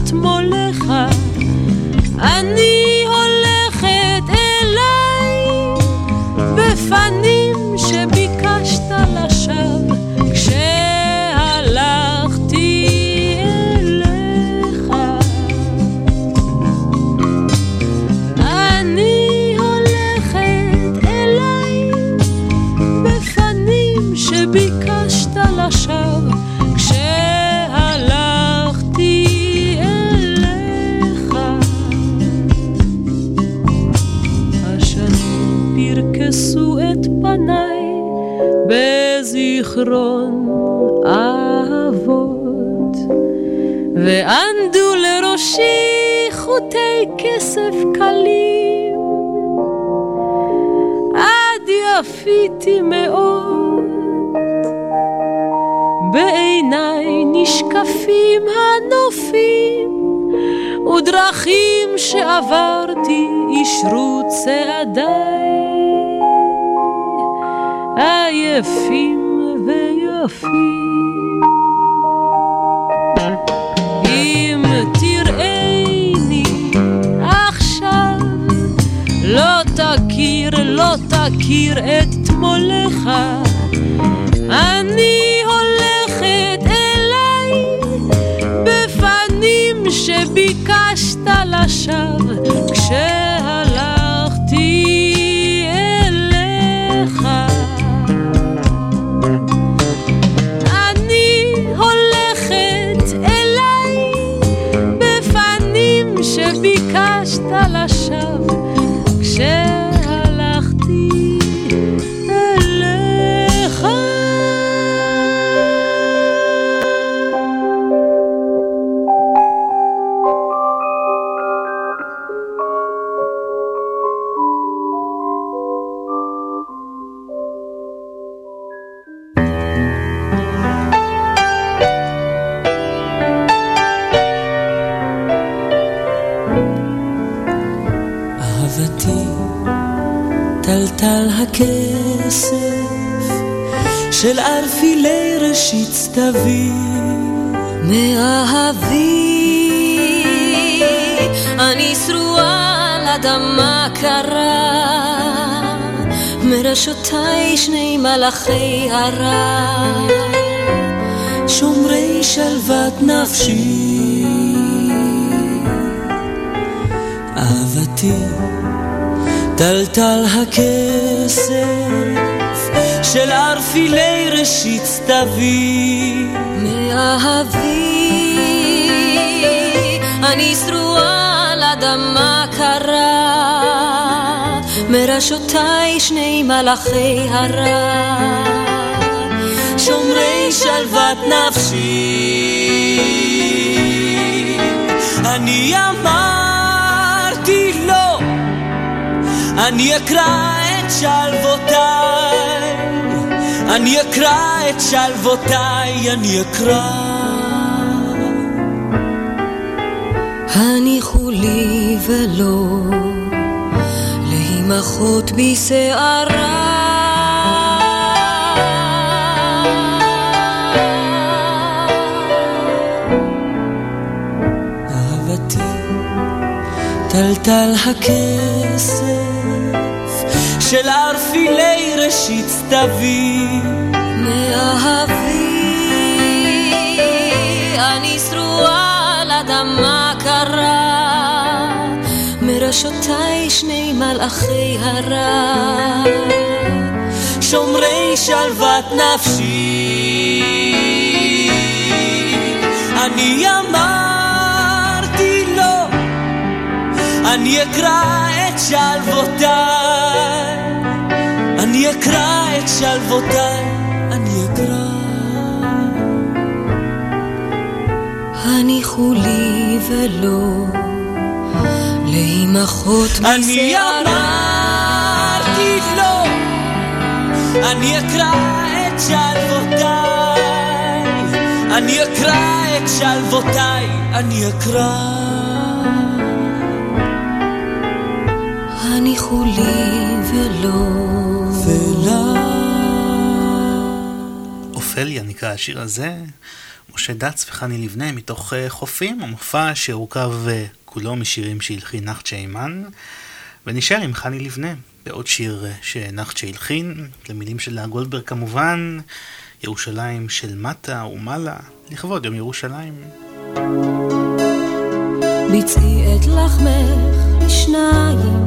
את תמולך, אני כסף קלים. עד יפיתי מאוד. בעיניי נשקפים הנופים ודרכים שעברתי אישרו צעדיי. עייפים ויפים תכיר את תמולך. אני הולכת אליי בפנים שביקשת לשווא. כשהלכתי מראשותיי שני מלאכי הרע, שומרי שלוות נפשי. אהבתי, טלטל הכסף של ערפילי ראשית סתווי. מאהבי, אני שרועה על אדמה קרה, מראשותיי שני מלאכי הרע, שומרי שלוות נפשי. אני אמרתי לא, אני אקרא את שלוותיי, אני אקרא את שלוותיי, אני אקרא. הניחו לי ולא בשערה. אהבתי, טלטל הכסף של ערפילי ראשית סתווי. מאהבי, מראשותיי שני מלאכי הרע. שומרי שלוות נפשי. אני אמרתי לא, אני אקרא את שלוותיי, אני אקרא את שלוותיי, אני אקרא. הניחו לי ולא להימחות אני אמרתי לא, אני אקרא את שלוותיי, אני אקרא את שלוותיי, אני אקרא. הניחו לי ולא. רחלי, נקרא השיר הזה. משה דץ וחני לבנה מתוך אה, חופים, המופע שהורכב כולו משירים שהלחין נחצ'ה אימן. ונשאר עם חני לבנה בעוד שיר אה, שנחצ'ה הלחין, למילים של גולדברג כמובן, ירושלים של מטה ומעלה, לכבוד יום ירושלים. ביצעי את לחמך לשניים,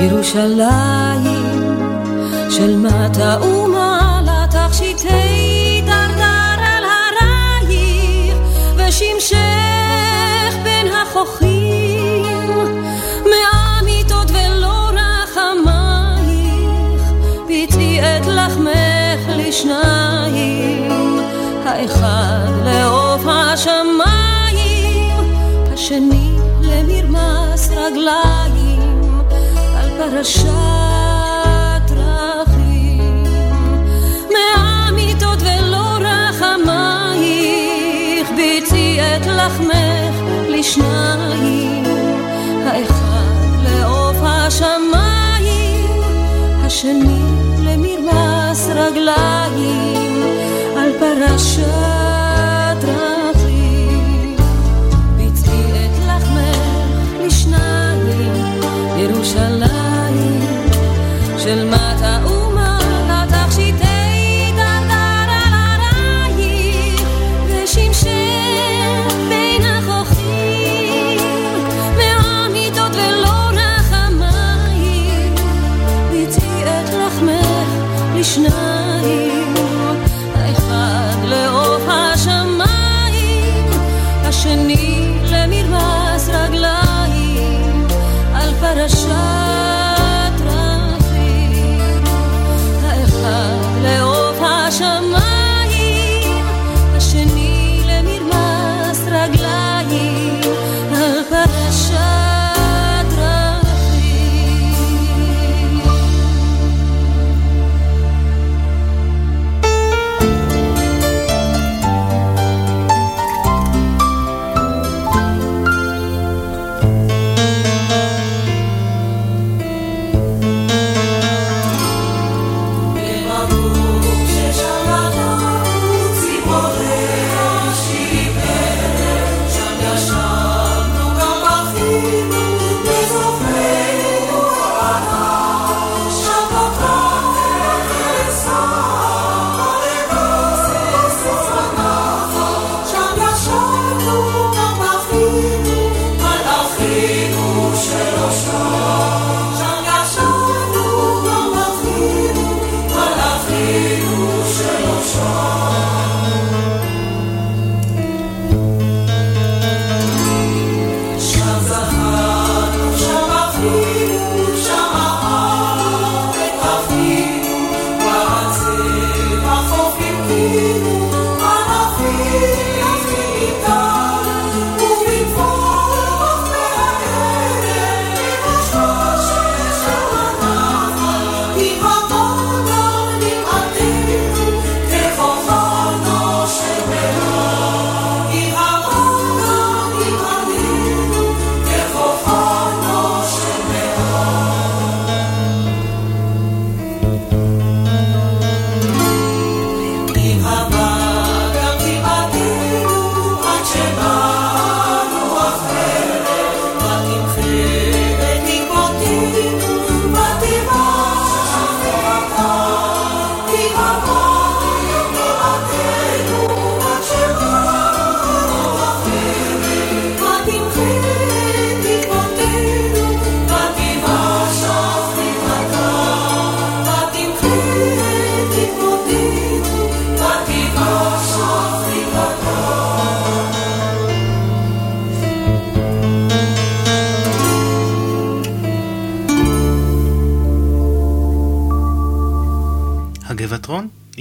ירושלים של מטה ומעלה, תכשיטי דרדר על הרייך, ושמשך בין החוכים, מאמיתות ולא רחמייך, ביצעי את לחמך לשניים, האחד לעוף השמיים, השני למרמס רגליים, על פרשת לחמך לשניים, האחד לעוף השמיים, השני למרמס רגליים, על פרשת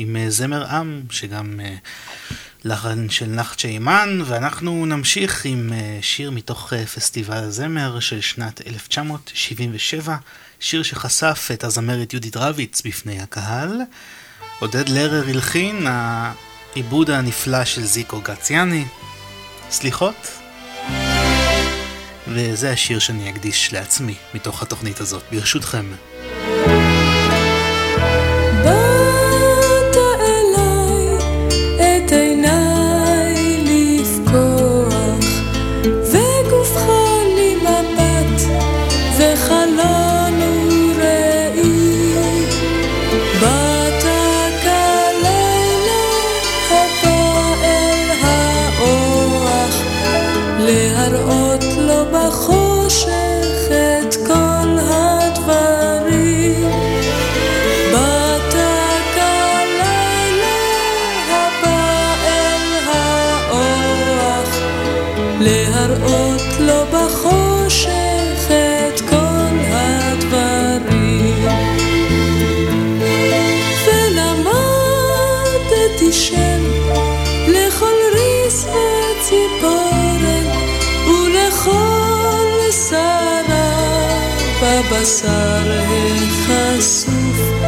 עם אה, זמר עם, שגם אה, לחן של נחצ'ה אימן, ואנחנו נמשיך עם אה, שיר מתוך פסטיבל הזמר של שנת 1977, שיר שחשף את הזמרת יהודית רביץ בפני הקהל. עודד לרר הלחין, העיבוד הנפלא של זיקו גציאני. סליחות? וזה השיר שאני אקדיש לעצמי מתוך התוכנית הזאת, ברשותכם. בבשר החשוף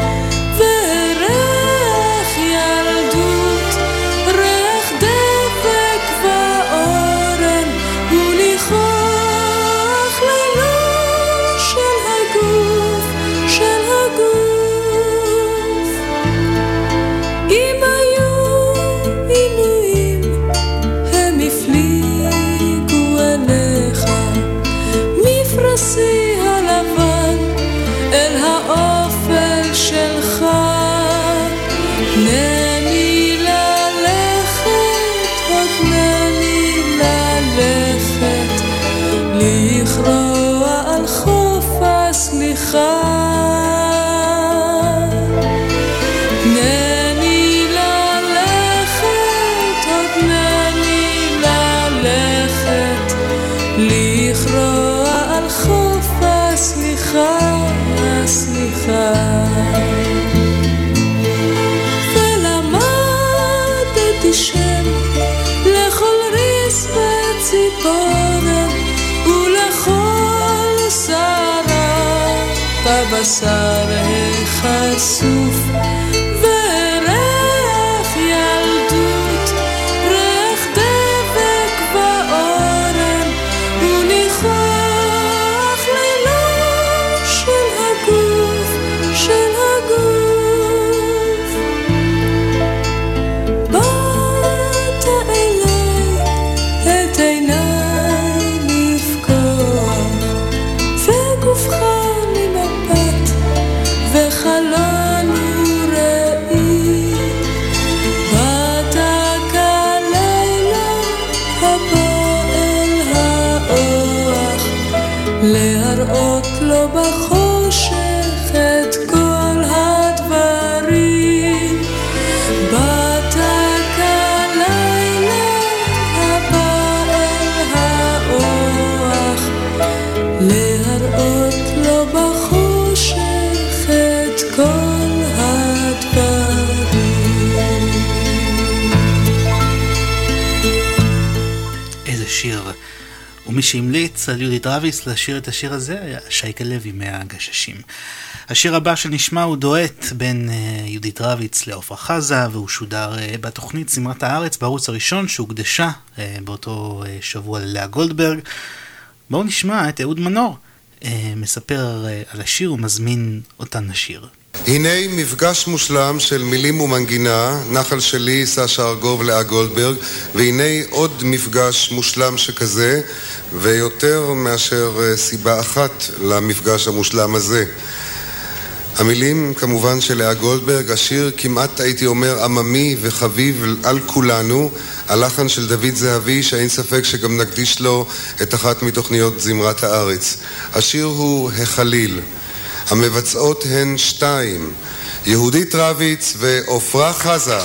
בבשר החשוף שהמליץ על יהודית רביץ לשיר את השיר הזה היה שייקה לוי מהגששים. השיר הבא שנשמע הוא דואט בין uh, יהודית רביץ לעפרה חזה, והוא שודר uh, בתוכנית זמרת הארץ בערוץ הראשון שהוקדשה uh, באותו שבוע ללאה גולדברג. בואו נשמע את אהוד מנור מספר על השיר ומזמין אותן לשיר. הנה מפגש מושלם של מילים ומנגינה, נחל שלי, סשה ארגוב ולאה גולדברג, והנה עוד מפגש מושלם שכזה, ויותר מאשר אה, סיבה אחת למפגש המושלם הזה. המילים כמובן של לאה גולדברג, השיר כמעט הייתי אומר עממי וחביב על כולנו, הלחן של דוד זהבי שאין ספק שגם נקדיש לו את אחת מתוכניות זמרת הארץ. השיר הוא החליל. המבצעות הן שתיים, יהודית רביץ ועופרה חזה.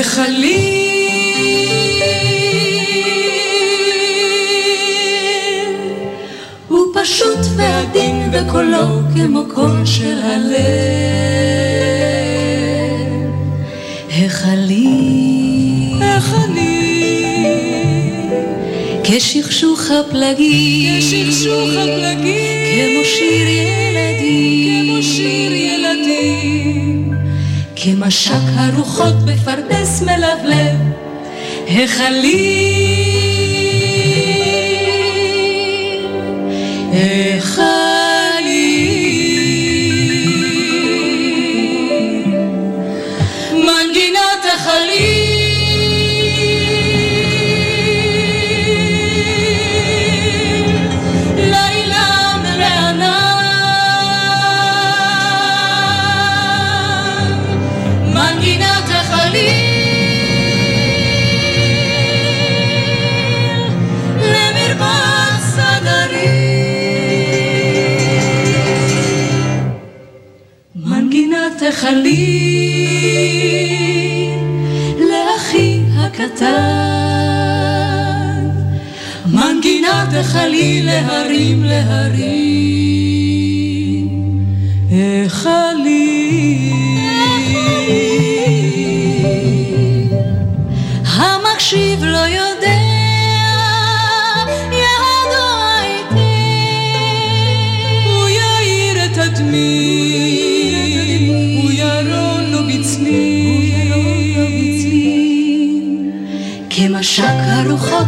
החליל הוא פשוט ועדין וקולו כמו קול של הלב כשכשוך הפלגים. כשכשוך הפלגים. כמו שיר ילדים. כמו שיר ילדים. כמשק הרוחות בפרדס מלבלב. החליל הקטן. מנגינת החליל להרים להרים.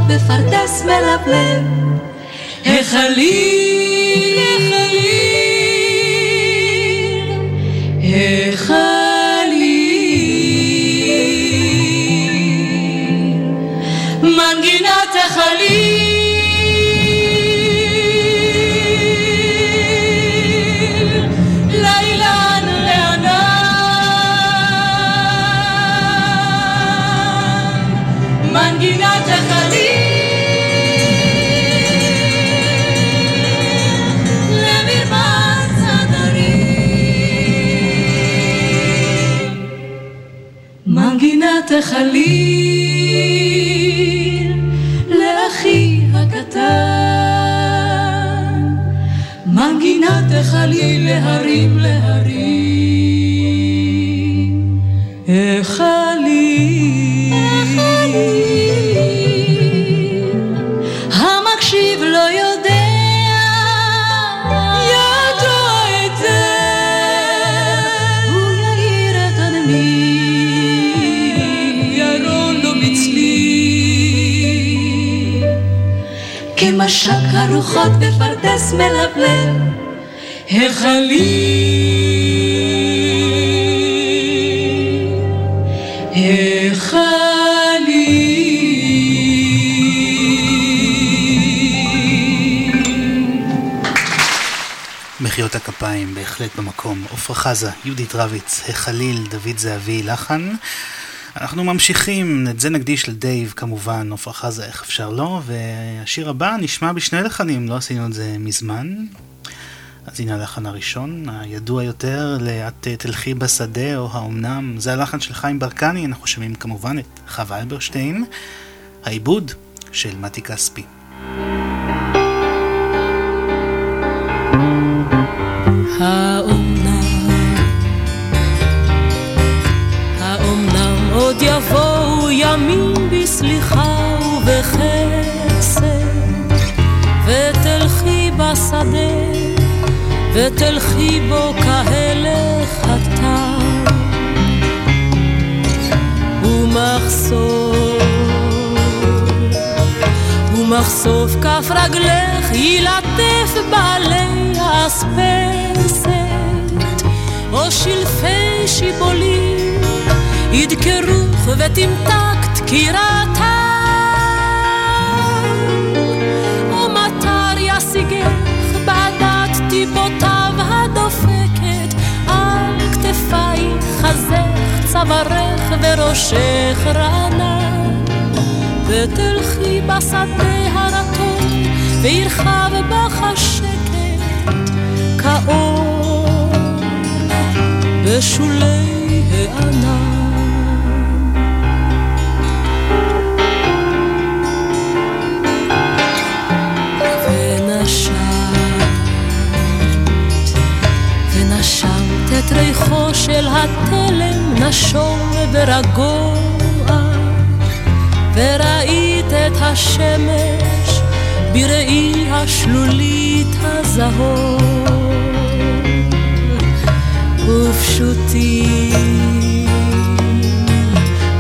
בפרדס מלבלב. החליל מנגינת מחיאות הכפיים בהחלט במקום. עפרה חזה, יהודית רביץ, החליל, דוד זהבי, לחן. אנחנו ממשיכים, את זה נקדיש לדייב כמובן, עפרה חזה, איך אפשר לא, והשיר הבא נשמע בשני לחנים, לא עשינו את זה מזמן. אז הנה הלחן הראשון, הידוע יותר ל"את תלכי בשדה" או "האומנם", זה הלחן של חיים ברקני, אנחנו שומעים כמובן את חווה אלברשטיין, העיבוד של מתי כספי. האומנם, האומנם ובחסד, בשדה, ותלכי בו כהלך התם, ומחסור, ומחשוף כף רגלך ילטף בעלי האספסת, או שלפי שיבולים ידקרוך ותמתק דקירתם, צווארך וראשך רענן. ותלכי בשדה הרטון, וירחב בך השקט כאור בשולי הענן. את ריחו של התלם נשום ורגוע וראית את השמש בראי השלולית הזהוב ופשוטים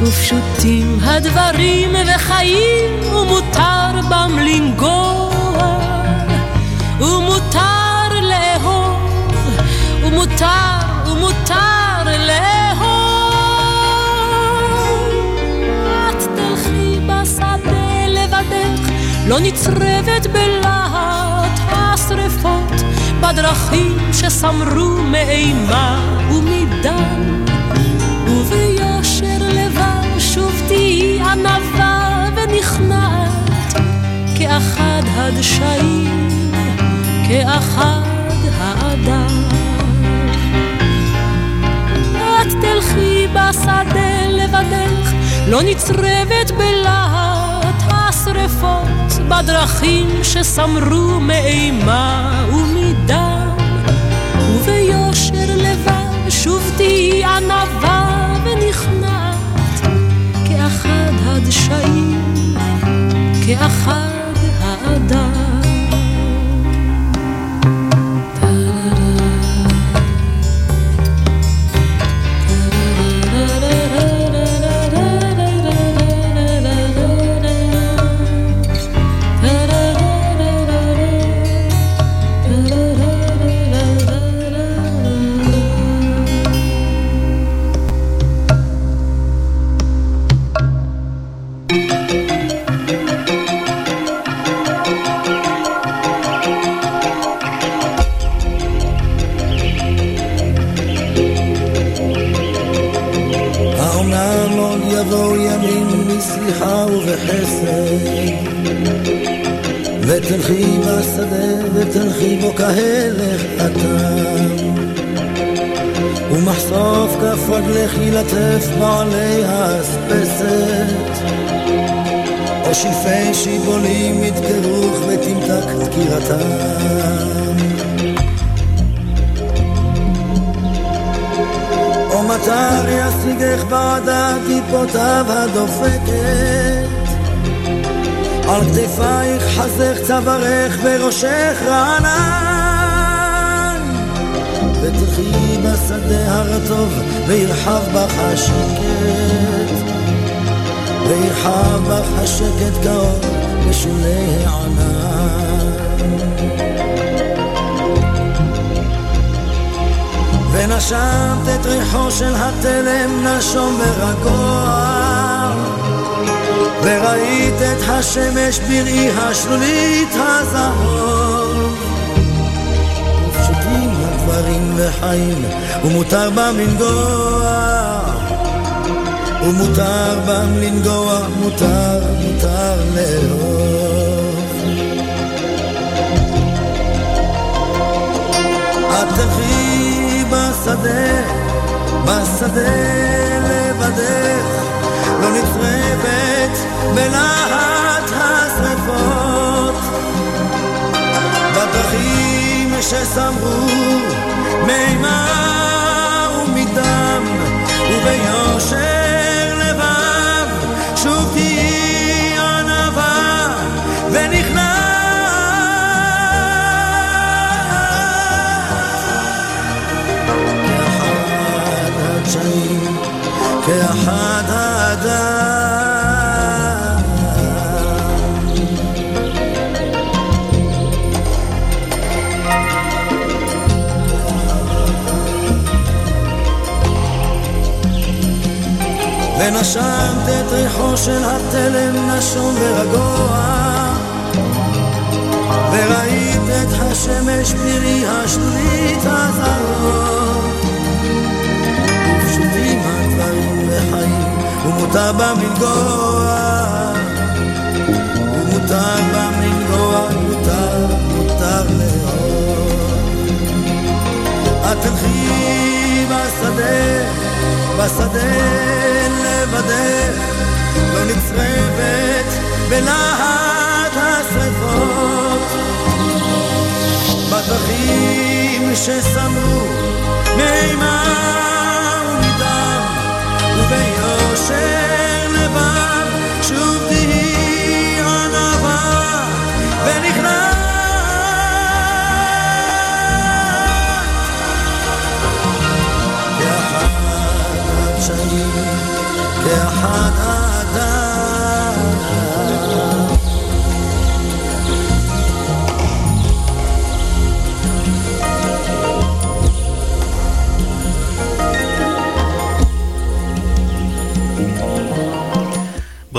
ופשוטים הדברים וחיים ומותר בם לנגוע ומותר לאהוב ומותר לא נצרבת בלהט השרפות בדרכים שסמרו מאימה ומדם. וביושר לבב שוב תהי ענווה ונכנעת כאחד הדשאים כאחד האדם. בשדה לבדך, לא נצרבת בלהט השרפות, בדרכים שסמרו מאימה ומדם, וביושר לבב שוב תהי ענווה ונכנעת, כאחד הדשאים, כאחד טיפותיו הדופקת. על כתפייך חזך צווארך וראשך רענן. ותחי בשדה הרטוב וירחב בך השקט. וירחב בך השקט כאור בשולי הענן ונשמת את ריחו של התלם נשום ורגוע וראית את השמש בראי השלולית הזהוב. ופשוטים הדברים וחיים, ומותר בם לנגוע. ומותר בם לנגוע, מותר, מותר לאהוב. את תלכי בשדה, בשדה לבדך, לא נצרבת בלהט השרפות, בדרכים שסמרו מימה ומדם, וביושר כאחד האדם. ונשמת את ריחו של התלם נשום ורגוע וראית את השמש פרי השלולית הזרות לנגוע ומותר בם לנגוע מותר, מותר לאהוב את תלכי בשדה, בשדה לבדך, לא נצרבת בלהט השרפות. בדרכים מימה ומדם, וביושר לבב שוב תהי ענווה ונכנע כאחד האדם.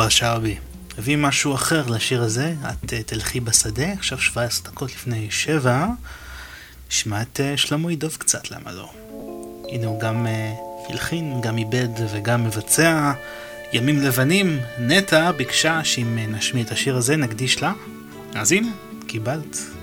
בועז שרבי הביא משהו אחר לשיר הזה, את uh, תלכי בשדה, עכשיו 17 דקות לפני 7, נשמע את uh, שלמה ידוב קצת, למה לא? הנה הוא גם uh, הלחין, גם איבד וגם מבצע. ימים לבנים, נטע ביקשה שאם נשמיע את השיר הזה נקדיש לה, אז הנה, קיבלת.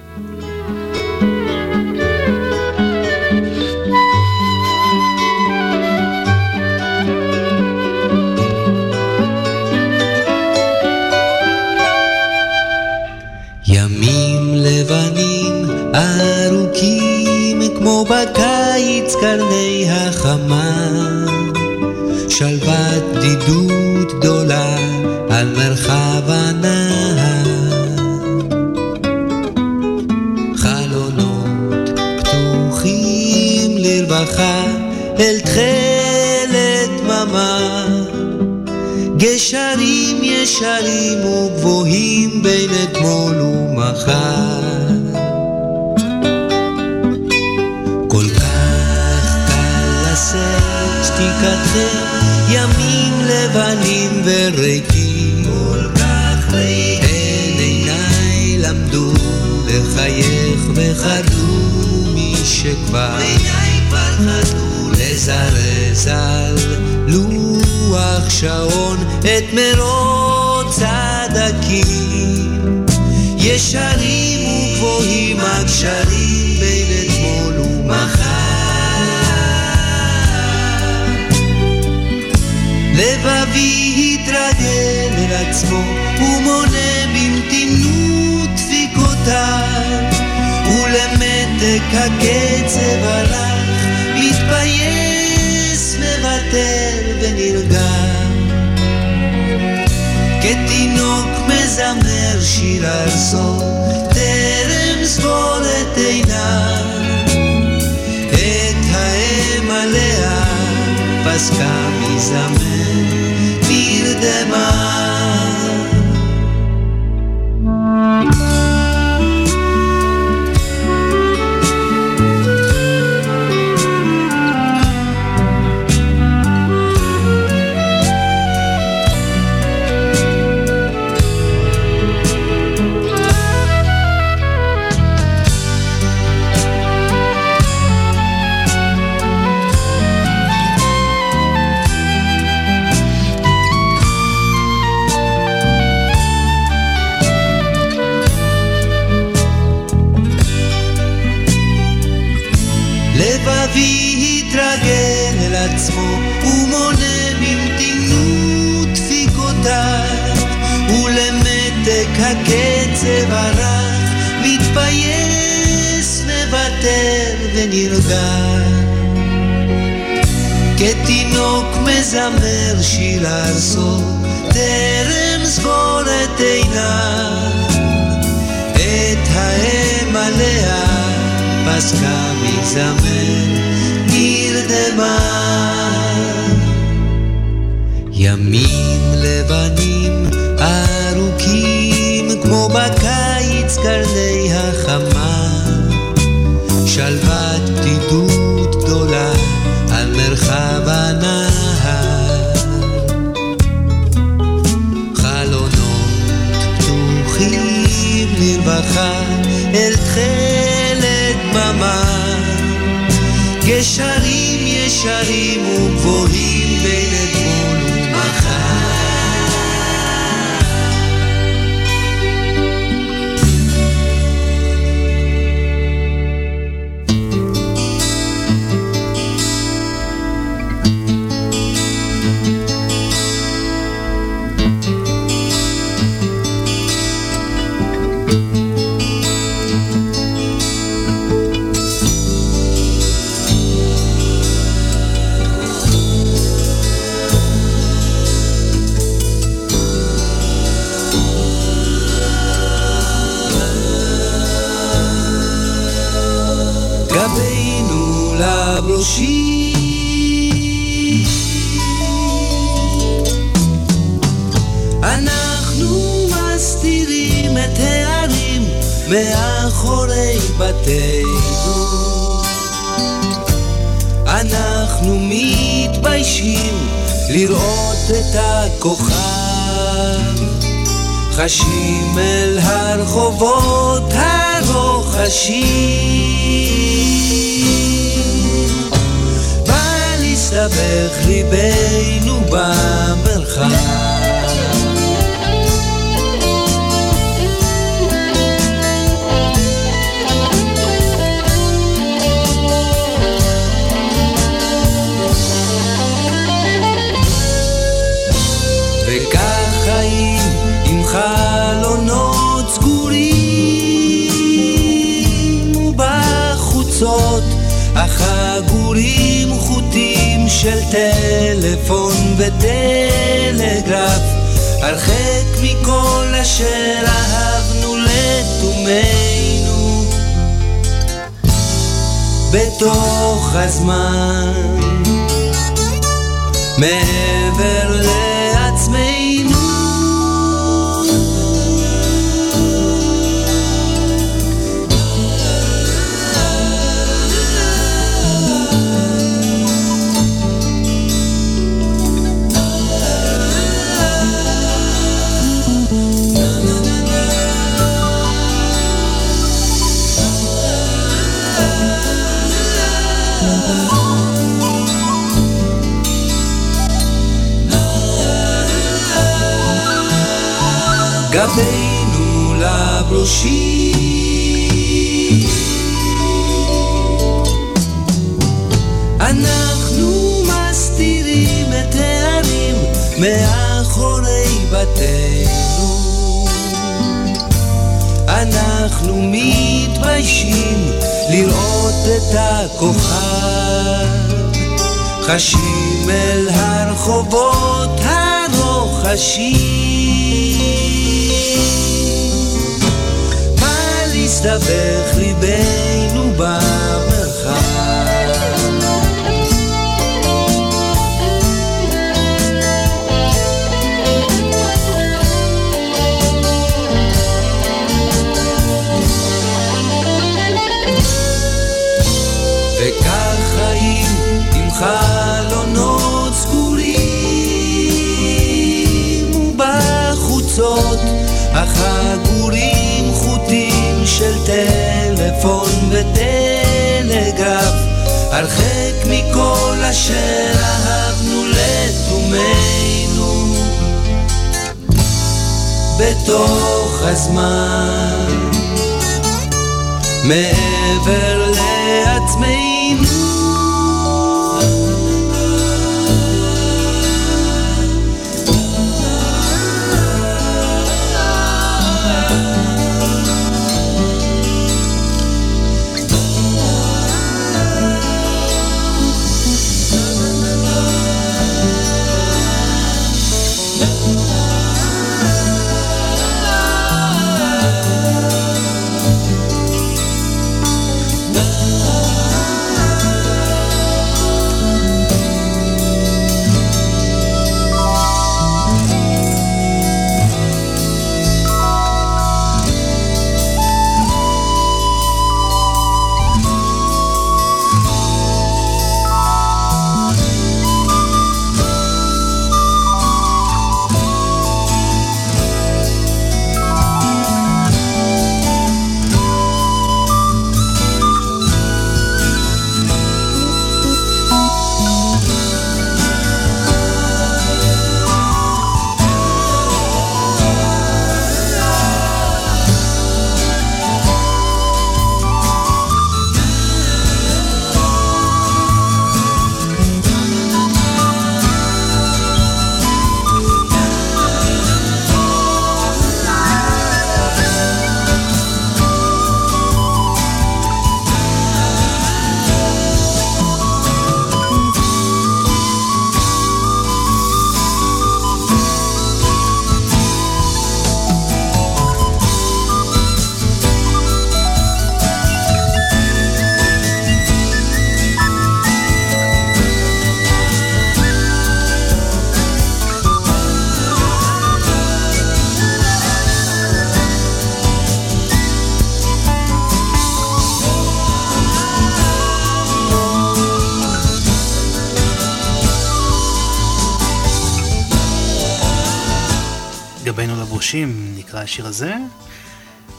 השיר הזה.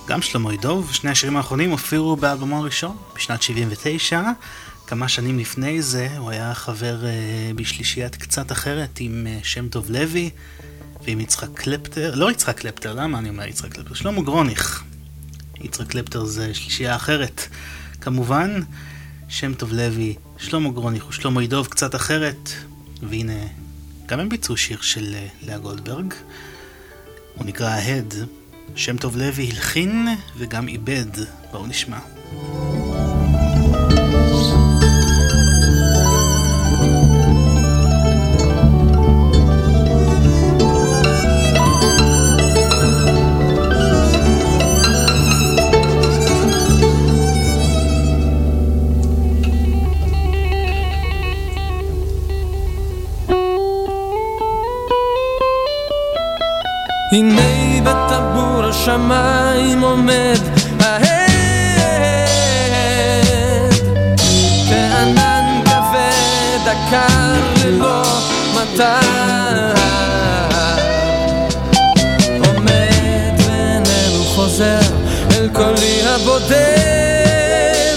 גם שלמה ידוב, שני השירים האחרונים הופיעו באלבומו הראשון בשנת 79. כמה שנים לפני זה הוא היה חבר uh, בשלישיית קצת אחרת עם uh, שם טוב לוי ועם יצחק קלפטר, לא יצחק קלפטר, למה אני אומר יצחק קלפטר? שלמה גרוניך. יצחק קלפטר זה שלישייה אחרת. כמובן, שם טוב לוי, שלמה גרוניך ושלמה ידוב קצת אחרת, והנה, גם הם ביצעו שיר של uh, לאה גולדברג. הוא נקרא ההד. שם טוב לוי הלחין וגם איבד. בואו נשמע. עומד ההד. וענן כבד הקר ללא מטר. עומד ואיננו חוזר אל קולי הבודד,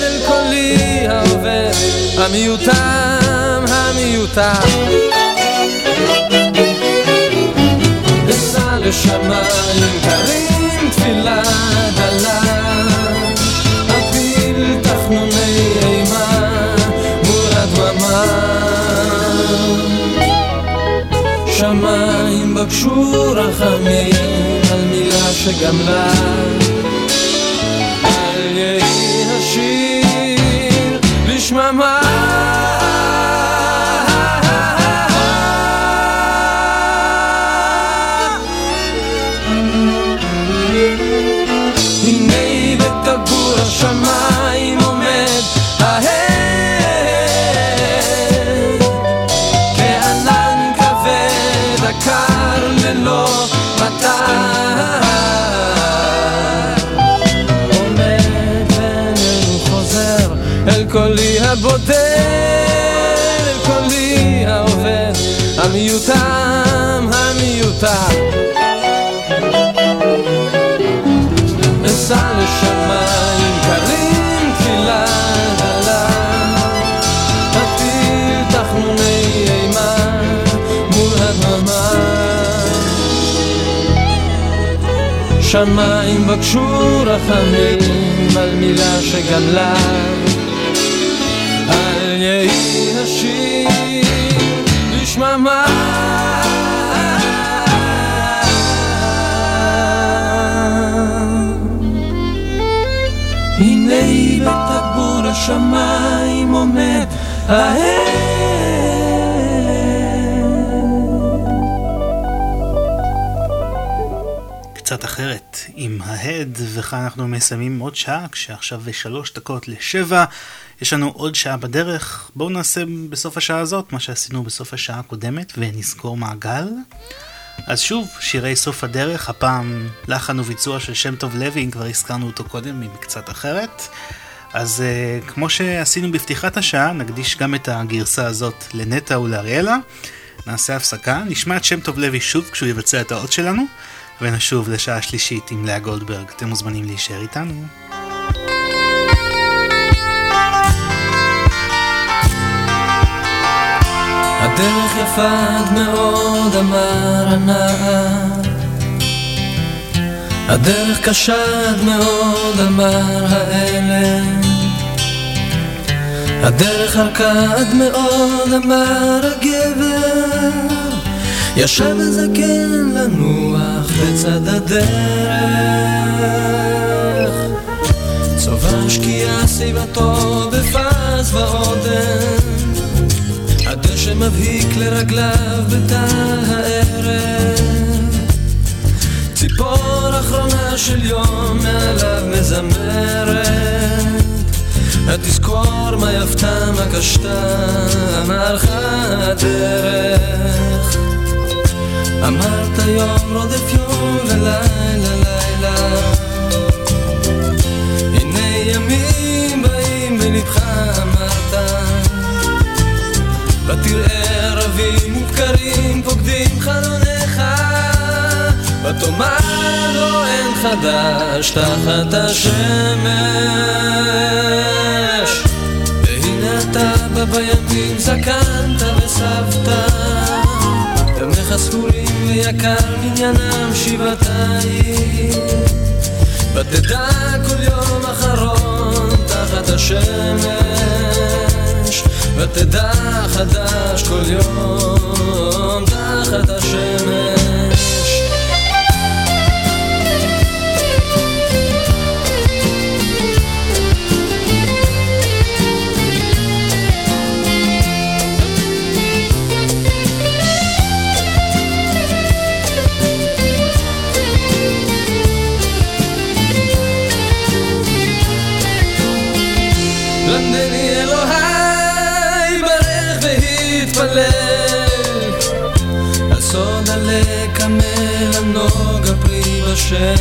אל קולי העובר, המיותם, המיותם. לשמיים קרים תפילה דלה בקשו רחמים על מילה שגמלה אל יהי השיר לשממה שמיים בקשו רחמים על מילה שגמלה אל יהי השיר לשממה הנה בטבור השמיים עומד קצת ההד, וכאן אנחנו מסיימים עוד שעה, כשעכשיו שלוש דקות לשבע. יש לנו עוד שעה בדרך, בואו נעשה בסוף השעה הזאת מה שעשינו בסוף השעה הקודמת ונסגור מעגל. אז שוב, שירי סוף הדרך, הפעם לחן וביצוע של שם טוב לוי, אם כבר הזכרנו אותו קודם, עם קצת אחרת. אז uh, כמו שעשינו בפתיחת השעה, נקדיש גם את הגרסה הזאת לנטע ולאריאלה. נעשה הפסקה, נשמע את שם טוב לוי שוב כשהוא יבצע את האות שלנו, ונשוב לשעה שלישית עם לאה גולדברג. אתם מוזמנים להישאר איתנו. הדרך יפה עד מאוד, אמר הנער. הדרך קשה עד מאוד, אמר האלם. הדרך ארכה עד מאוד, אמר הגבר. ישב וזקן לנוח בצד הדרך. צובר שקיעה סביבתו בפז ועודן. הדשא מבהיק לרגליו בתא הערב ציפור אחרונה של יום מעליו מזמרת התזכור מה יפתה מה קשתה אמר לך הדרך אמרת יום רודף יום ולילה לילה. הנה ימים באים בלבך אמרת. ותראה ערבים ובקרים פוקדים חלוניך ותאמר לו אין חדש תחת השמש. והנה אתה בא בימים זקנת וסבת דמך ספורים ויקר מניינם שבעתיים. ותדע כל יום אחרון תחת השמש. ותדע חדש כל יום תחת השמש בשל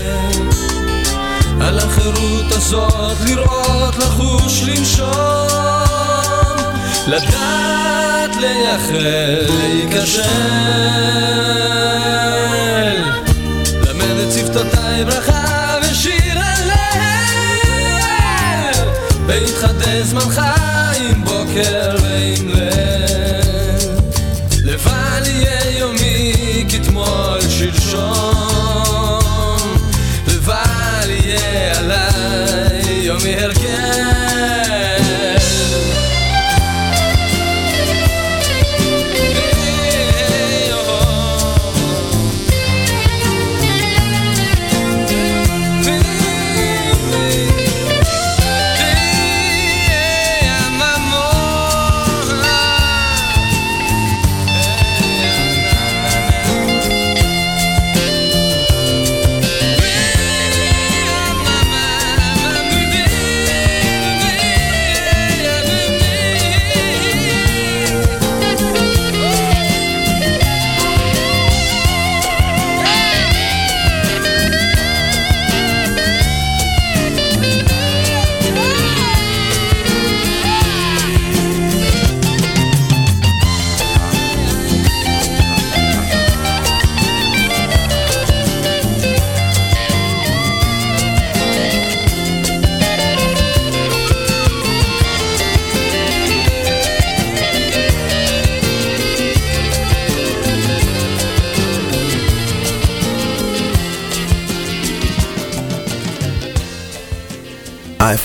על החירות הזאת לראות, לחוש, לנשום לדעת לייחל, להיכשל. למד את שפתותיי ברכה ושיר הלל, והתחדש זמנך עם בוקר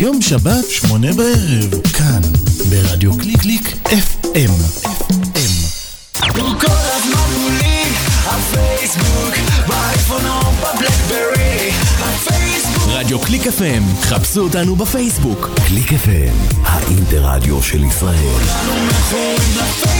יום שבת, שמונה בערב, כאן, ברדיו קליק קליק FM. FM. הוא כל הזמן מולי, הפייסבוק, באייפון או בבלקברי, הפייסבוק רדיו קליק FM, חפשו אותנו בפייסבוק. קליק FM, האינטרדיו של ישראל. כולנו מכורים לפייסבוק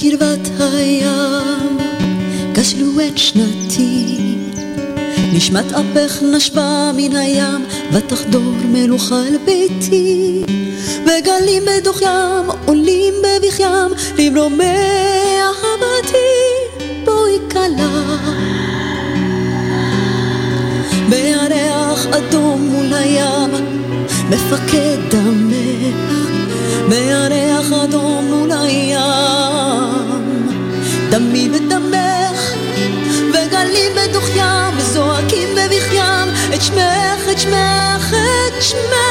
וקרבת הים כשלו את שנתי. נשמת אפך נשבה מן הים ותחדור מלוכה אל ביתי. וגלים בתוך ים עולים בבכיים למרומי אהבתי בואי כלה. בירח אדום מול הים מפקד דמך. בירח אדום מול הים בתוך ים זועקים בבכיים את שמך, את שמך, את שמך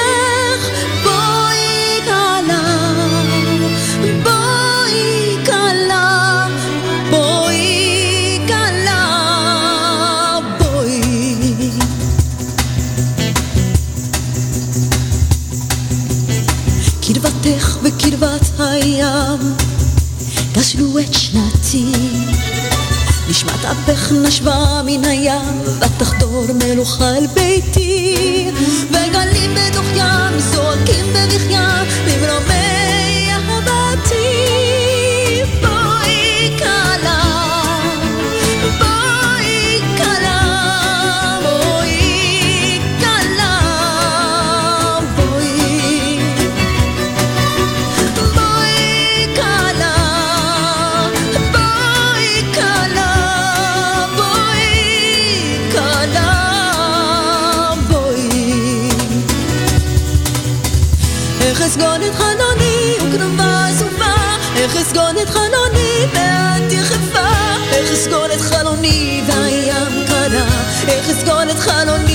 אפך נשבה מן הים, ותחדור מלוכה אל ביתי. וגלים בתוך ים זועקים בבכיה, ממרומי איך אסגון את חלוני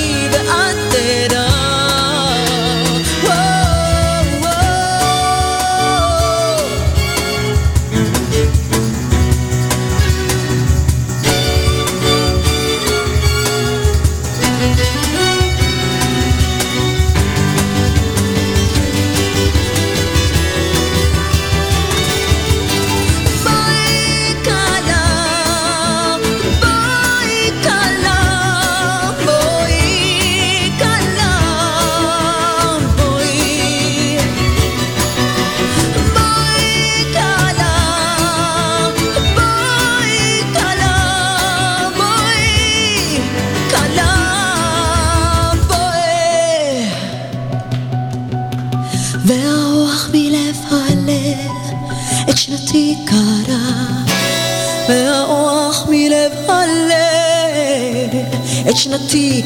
שנתי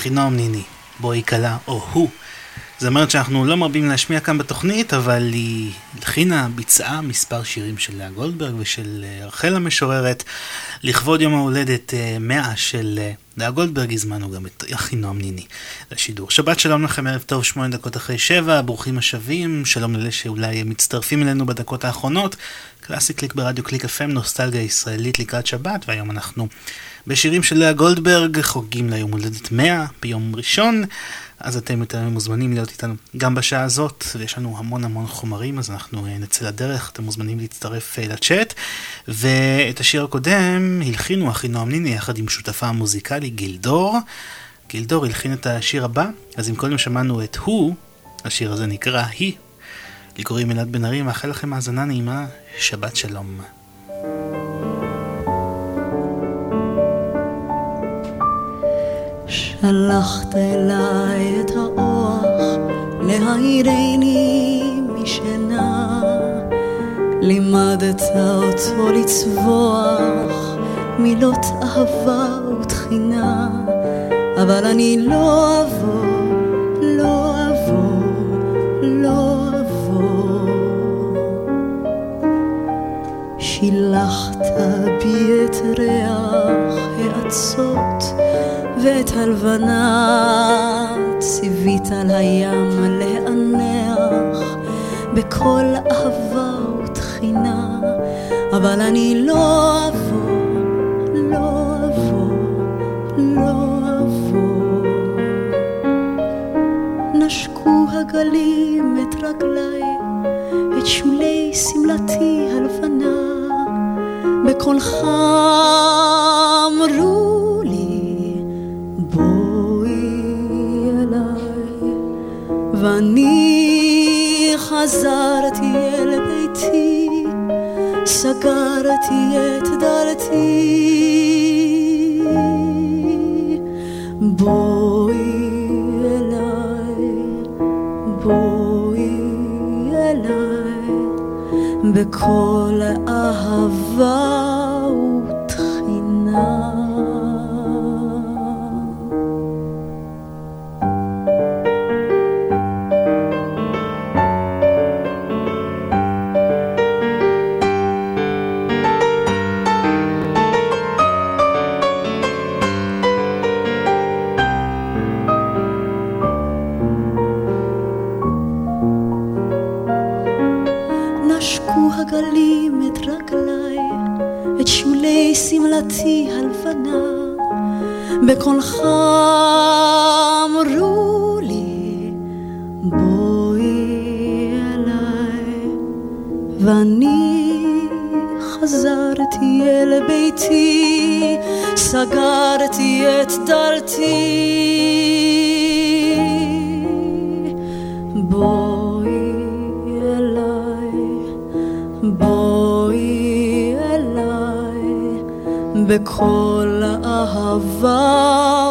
אחינועם ניני, בואי כלה, או הוא. זאת אומנית שאנחנו לא מרבים להשמיע כאן בתוכנית, אבל היא הלחינה, ביצעה מספר שירים של לאה גולדברג ושל אה, רחל המשוררת. לכבוד יום ההולדת 100 אה, של אה, לאה גולדברג הזמנו גם את אחינועם ניני לשידור. שבת שלום לכם, ערב טוב, שמונה דקות אחרי שבע, ברוכים השבים, שלום לאלה שאולי מצטרפים אלינו בדקות האחרונות. קלאסי קליק ברדיו קליק FM, נוסטלגיה ישראלית לקראת שבת, והיום אנחנו בשירים של לאה גולדברג, חוגגים ליום הולדת 100 ביום ראשון, אז אתם יותר מוזמנים להיות איתנו גם בשעה הזאת, ויש לנו המון המון חומרים, אז אנחנו אה, נצא לדרך, אתם מוזמנים להצטרף אה, לצ'אט. ואת השיר הקודם הלחינו אחי נועם ניני יחד עם שותפה המוזיקלי גילדור. גילדור הלחין את השיר הבא, אז אם קודם שמענו את הוא, השיר הזה נקרא היא. לי קוראים אלעד בן ארי, מאחל לכם האזנה נעימה, שבת שלום. שלחת אליי את האוח להעירני משנה לימדת אותו לצבוח מילות אהבה ותחינה אבל אני לא אבוא, לא אבוא, לא אבוא שילחת בי את ריח האצות ואת הלבנה ציווית על הים להנח בכל אהבה ותחינה, אבל אני לא אבוא. הגלים, את רגליי, את שולי שמלתי הלבנה. בקולך אמרו לי, בואי אליי. ואני חזרתי אל ביתי, סגרתי את דלתי. בואי בכל אהבה שמלתי הלבנה, בקולך אמרו לי, בואי אליי, ואני חזרתי אל ביתי, סגרתי את דלתי. בכל אהבה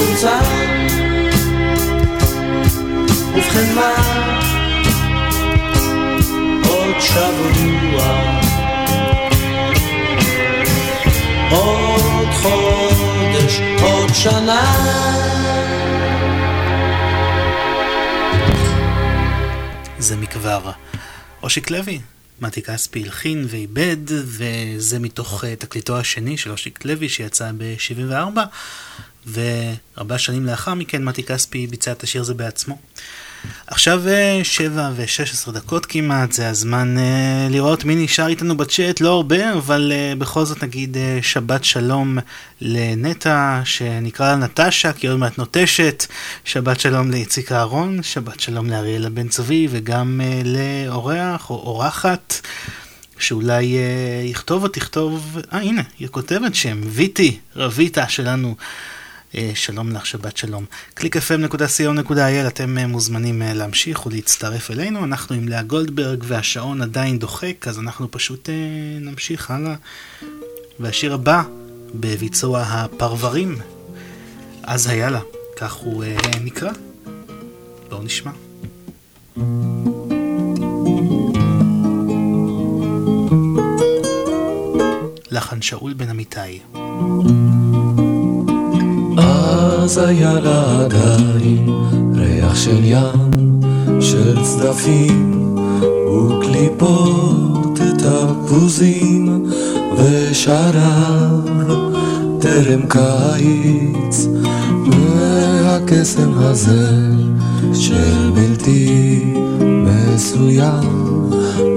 מצומצם ובכן מה? עוד שבוע עוד חודש, עוד שנה זה מכבר. אושיק לוי, מתי כספי הלחין ועיבד, וזה מתוך אה, תקליטו השני של אושיק לוי שיצא ב-74. וארבע שנים לאחר מכן מתי כספי ביצע את השיר הזה בעצמו. עכשיו אה, שבע ושש עשרה דקות כמעט, זה הזמן uh, לראות מי נשאר איתנו בצ'אט, לא הרבה, אבל uh, בכל זאת נגיד uh, שבת שלום לנטע, שנקרא לה נטשה, כי עוד מעט נוטשת, שבת שלום לאיציק אהרון, שבת שלום לאריאלה בן צבי, וגם uh, לאורח או אורחת. שאולי uh, יכתוב או תכתוב, אה הנה, היא כותבת שם, ויטי, רביטה שלנו. אה, שלום לך, שבת שלום. www.clickfm.co.il אתם אה, מוזמנים אה, להמשיך ולהצטרף אלינו. אנחנו עם לאה גולדברג והשעון עדיין דוחק, אז אנחנו פשוט נמשיך הלאה. והשיר הבא בביצוע הפרברים, אז היה לה, כך הוא נקרא. בואו נשמע. לחן שאול בן אמיתי. אז היה לה עדיין ריח של ים, של צדפים וקליפות תפוזים ושרב טרם קיץ והקסם הזה של בלתי מסוים.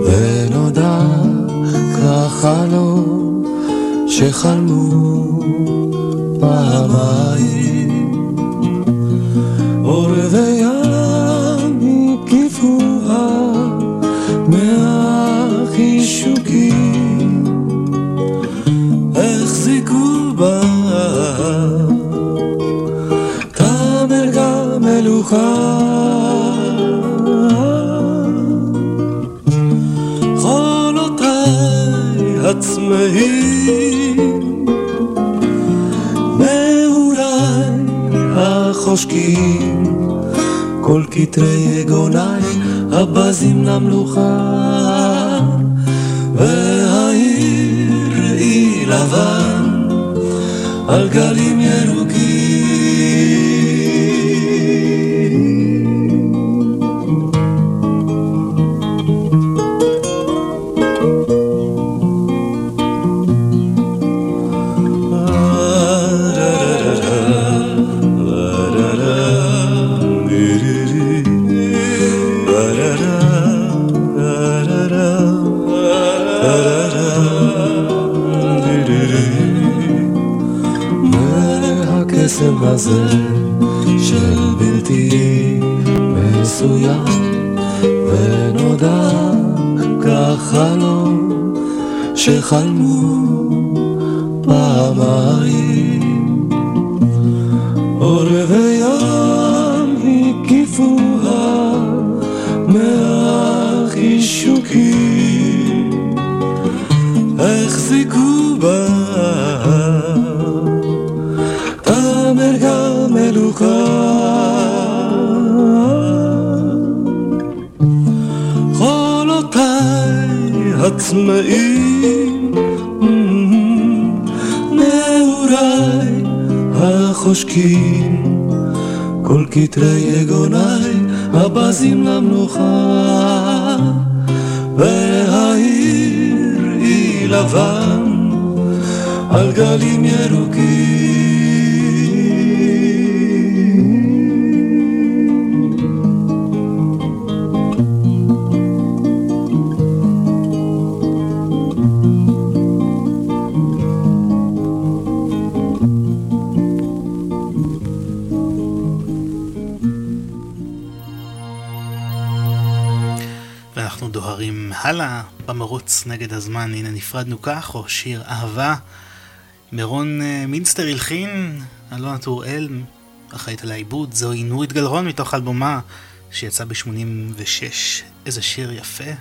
ונודע כחלום שחלמו פעמיים. אור וים הקיפוה מהחישוקים החזיקו בה תמר גם מלוכה חולותיי חושקים כל כתרי יגוני הבזים למלוכה. והעיר היא לבן על גלים הזה של בלתי מסוים ונודע כחלום שחלמו פעמיים. אור הצמאים, נעוריי החושקים, כל כתרי יגוניי הבזים למנוחה, והעיר היא לבן על גלים ירוקים. הלאה במרוץ נגד הזמן, הנה נפרדנו כך, או שיר אהבה. מירון uh, מינסטר הלחין, אלונה טוראל אחראית על העיבוד, זוהי נורית גלרון מתוך אלבומה שיצא ב-86. איזה שיר יפה.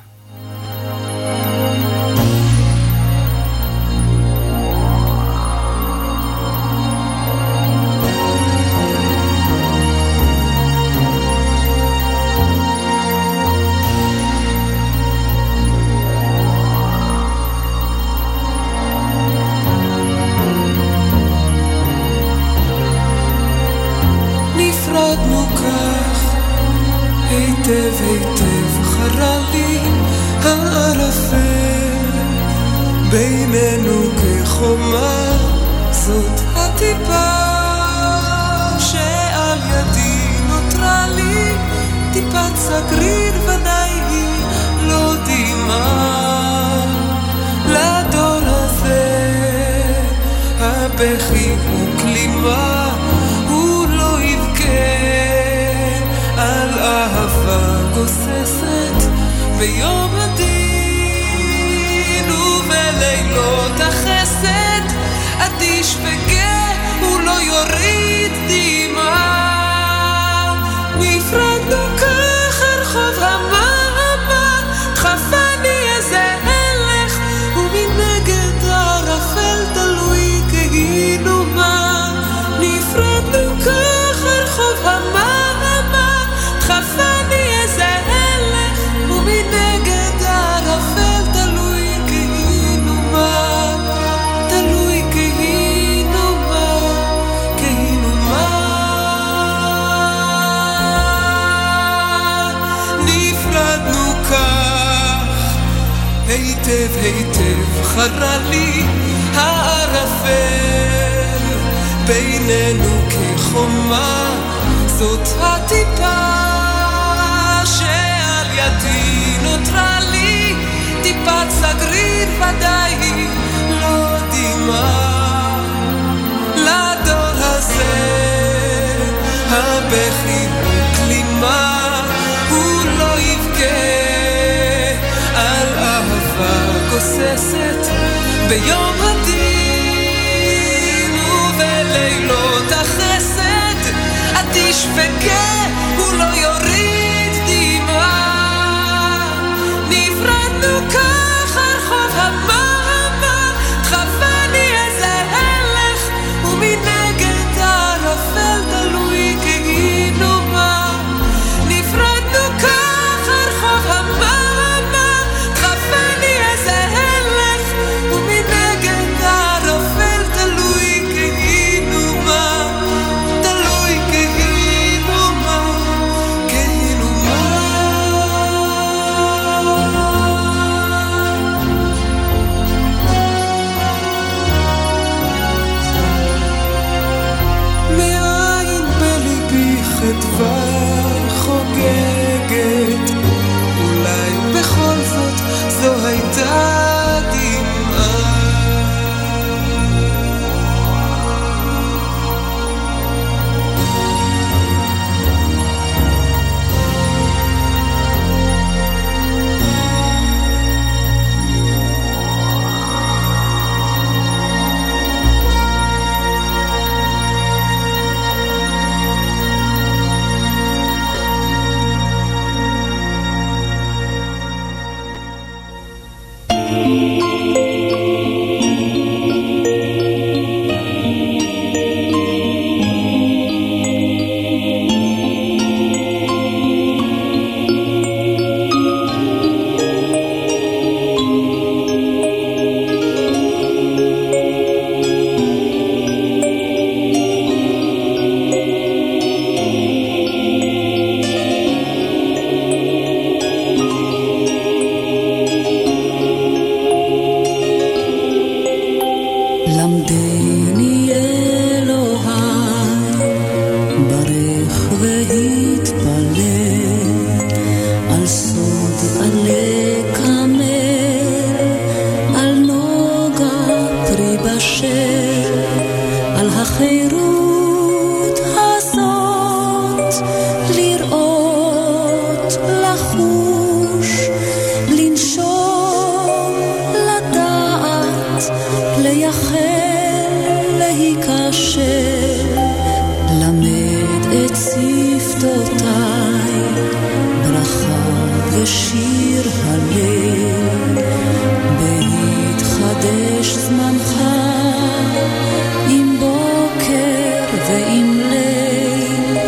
ועם ליל,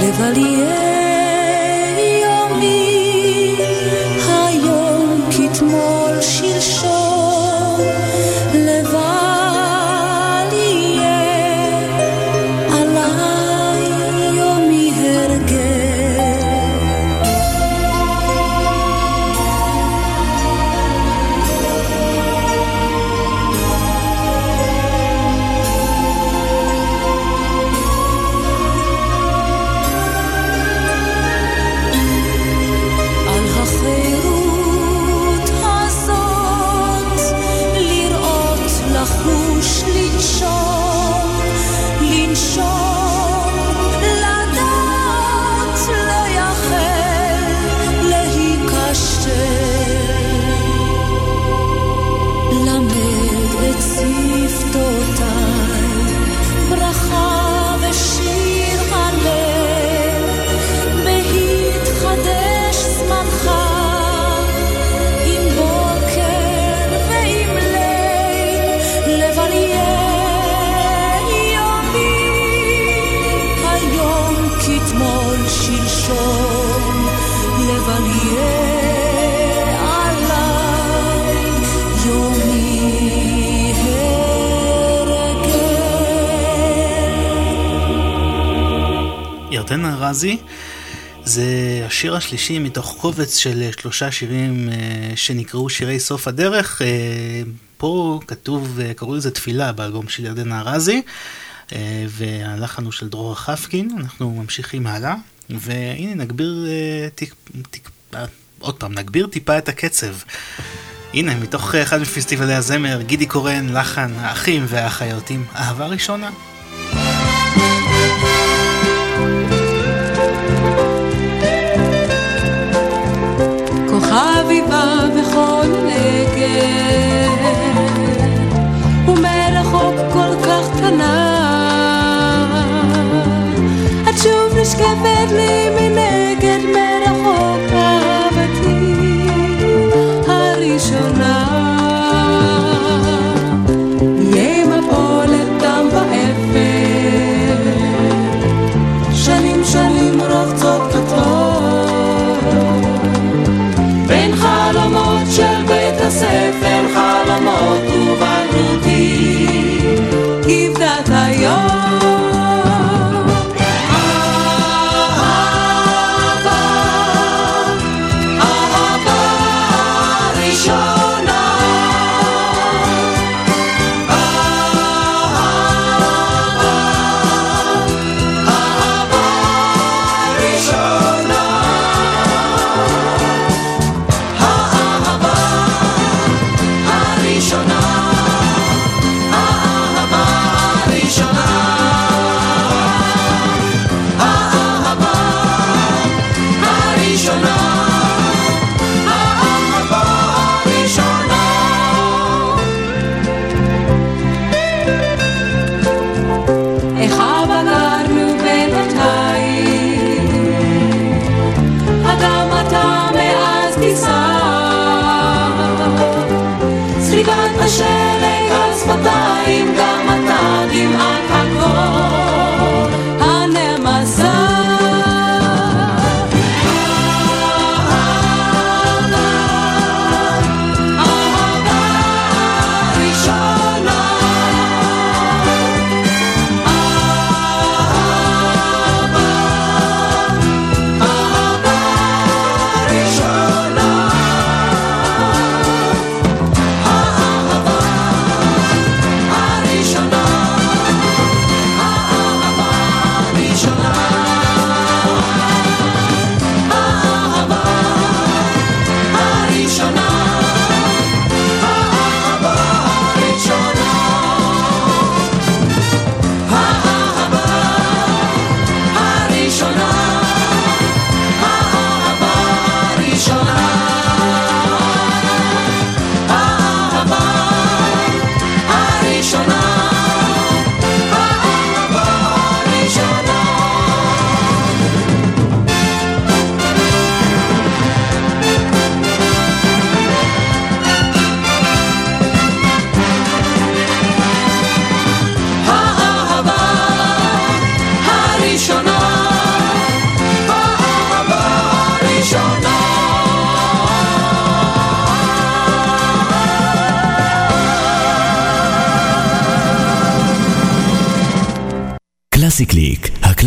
לבל יהיה ירדנה רזי. זה השיר השלישי מתוך קובץ של שלושה שירים שנקראו שירי סוף הדרך. פה כתוב, קראו לזה תפילה באלבום של ירדנה רזי, והלחן הוא של דרור חפקין. אנחנו ממשיכים הלאה, והנה נגביר, טיק, טיק, עוד פעם, נגביר טיפה את הקצב. הנה, מתוך אחד מפסטיבלי הזמר, גידי קורן, לחן, האחים והאחיות עם אהבה ראשונה. כוכבי בא בכל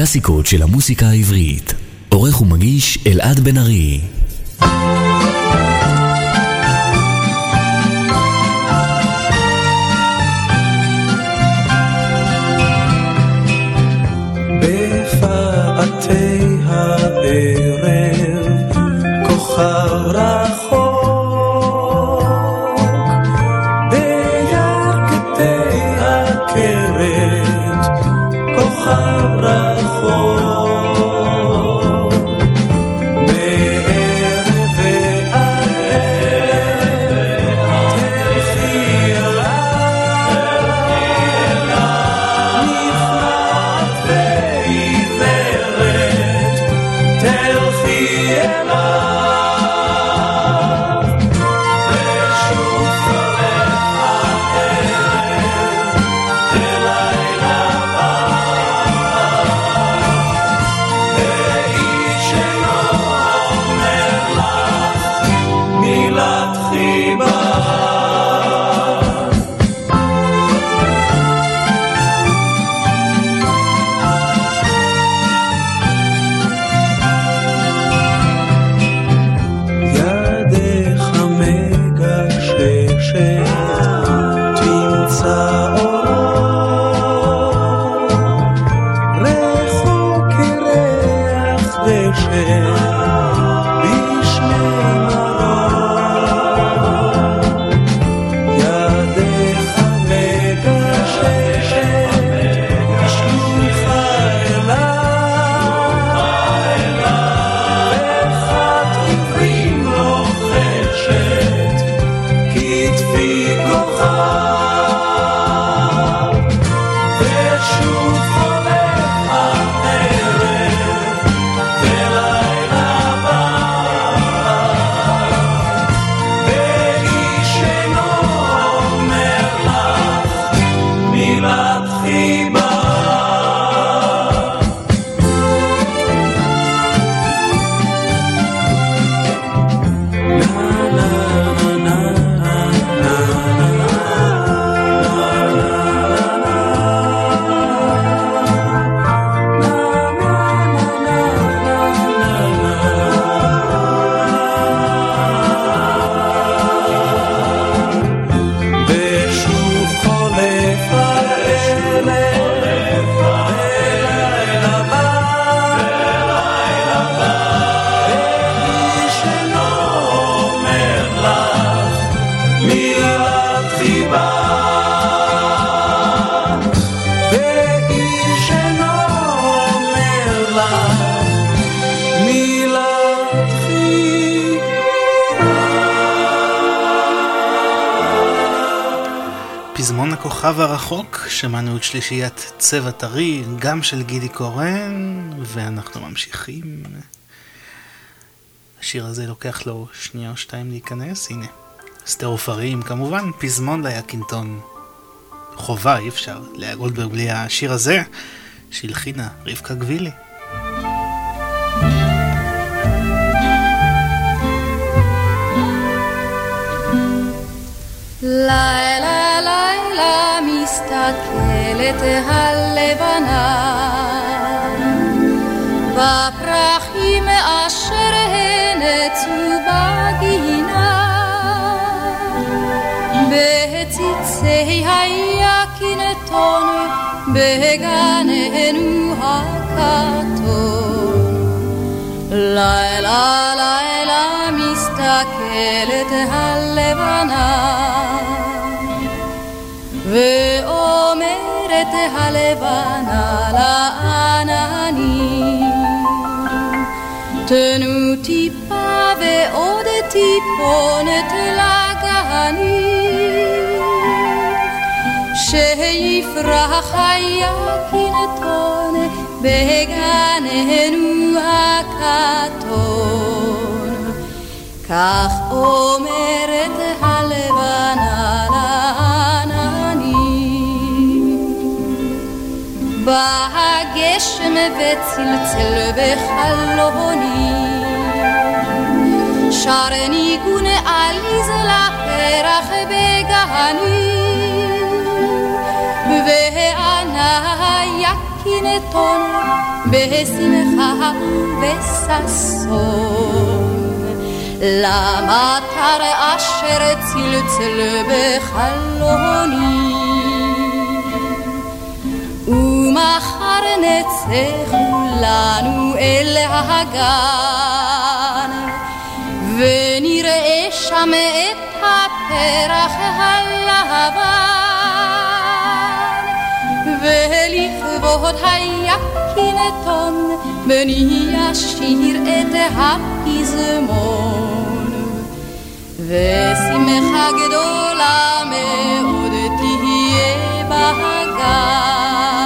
הקלאסיקות של המוסיקה העברית. עורך ומגיש אלעד בן ארי. בפאתי הערב כוכב רחוק שמענו את שלישיית צבע טרי, גם של גידי קורן, ואנחנו ממשיכים. השיר הזה לוקח לו שנייה או שתיים להיכנס, הנה. אסתר עופרים, כמובן, פזמון ליקינטון. חובה, אי אפשר. לאה גולדברג בלי השיר הזה, שהלחינה רבקה גבילי. לילה מסתכלת הלבנה. בפרחים אשר הנצו בגינה בציצי היקינתון בגננו הכתום לילה לילה מסתכלת הלבנה ואומרת הלבנה לעננים. תנו טיפה ועוד טיפונת לגנים. שיפרח היקינתון בגננו הכתון כך אומרת הלבנה בא הגשם וצלצל בחלוני. שר ניגון עליז לפרח בגני וענה יקינתון בשמחה ובששון. למטר אשר צלצל בחלוני ומחר נצא כולנו אל הגן. ונראה שם את הפרח הלבן. ולכבוד היקינתון בני ישיר את הפזמון. ושמחה גדולה מאוד תהיה בהגן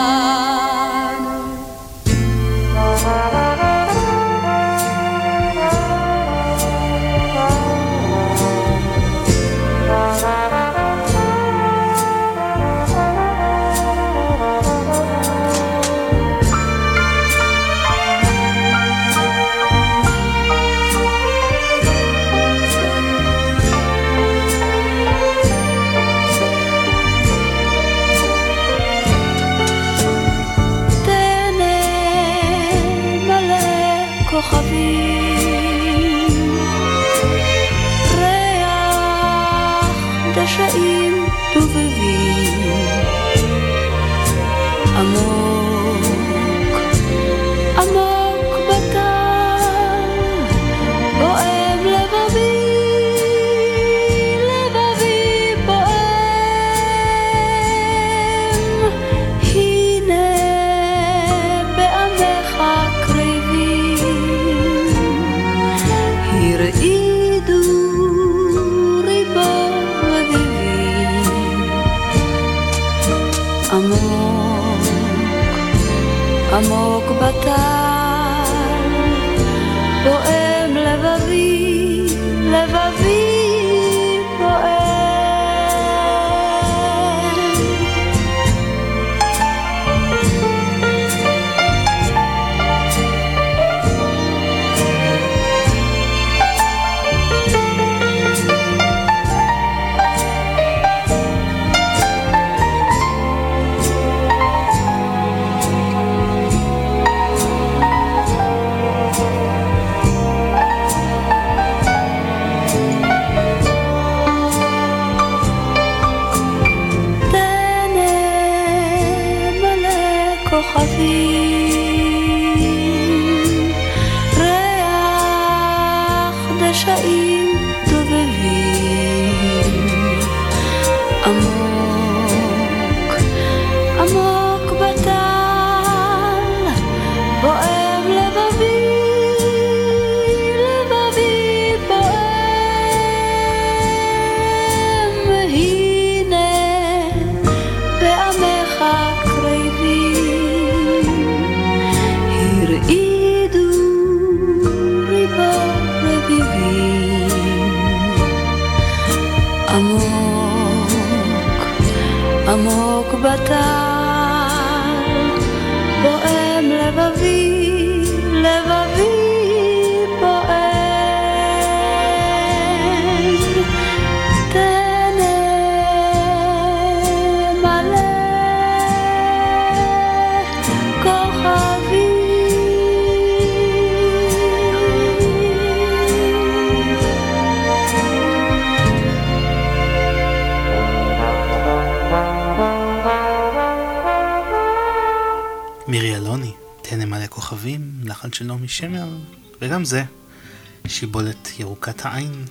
ירוקת העין,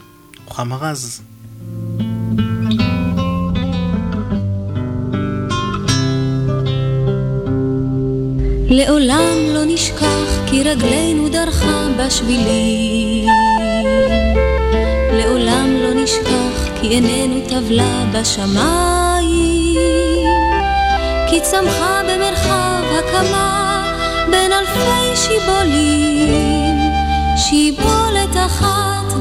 רוחמה רז. לעולם לא נשכח כי רגלינו דרכה בשבילים. לעולם לא נשכח כי עינינו טבלה בשמיים. כי צמחה במרחב הקמה בין אלפי שיבולים, שיבולת אחת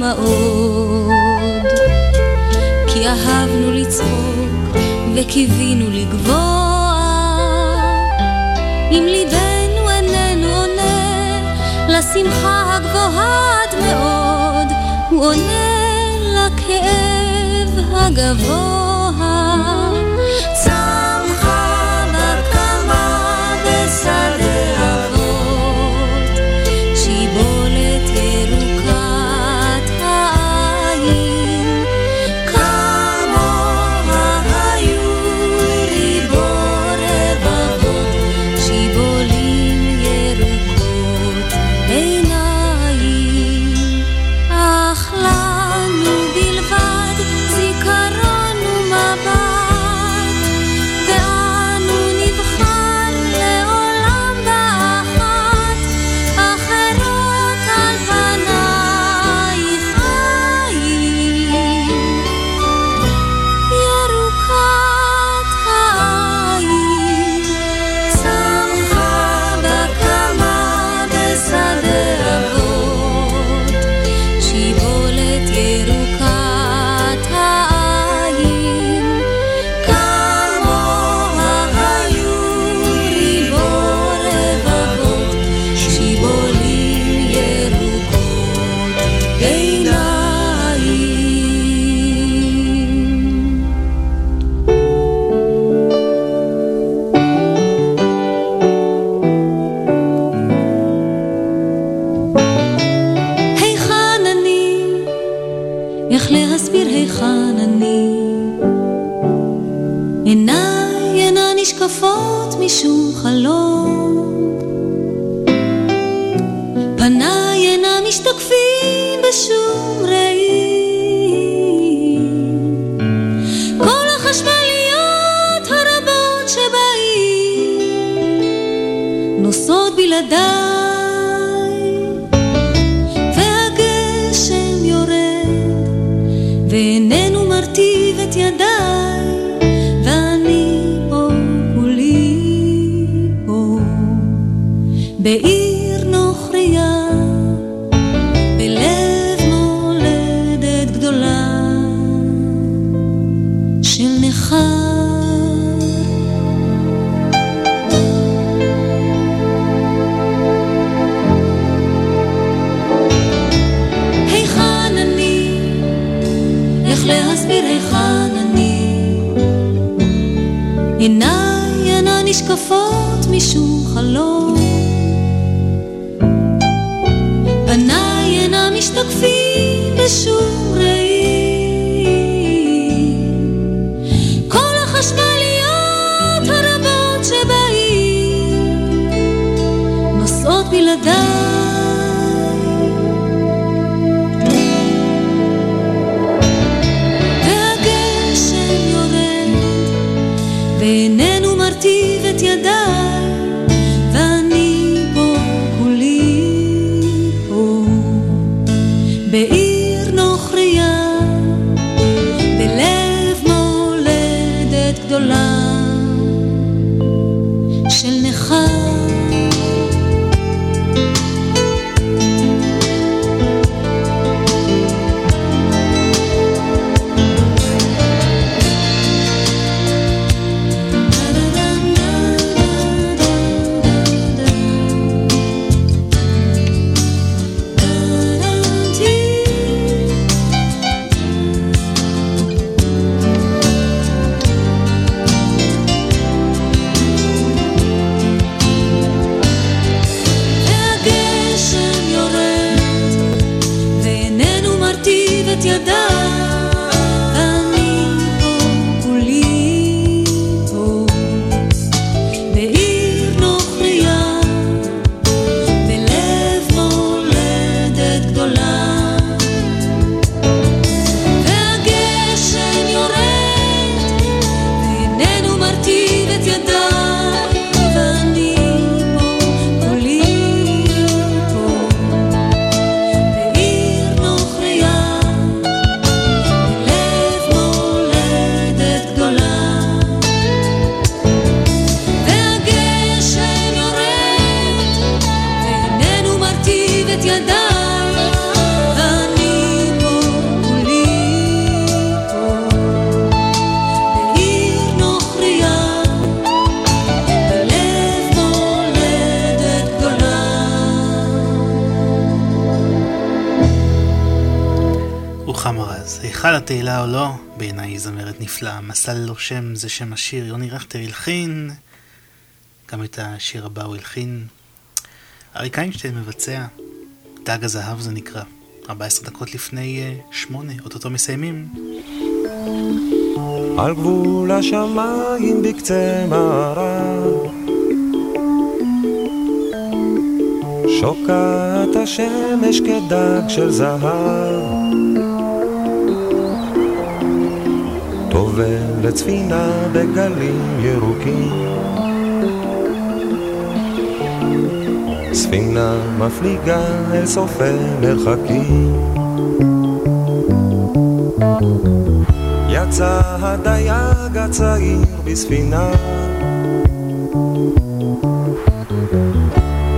ומאוד, כי אהבנו לצחוק וקיווינו לגבוה. אם ליבנו איננו עונה לשמחה הגבוהה עד מאוד, הוא עונה לכאב הגבוה. מסל לו שם זה שם השיר, יוני רכטר הלחין, גם את השיר הבא הוא הלחין. אריק איינשטיין מבצע, דג הזהב זה נקרא. 14 דקות לפני uh, שמונה, אוטוטו מסיימים. על גבול השמיים בקצה מערב שוקעת השמש כדג של זהב טובל לצפינה בגלים ירוקים. ספינה מפליגה אל סופי מרחקים. יצא הדייג הצעיר בספינה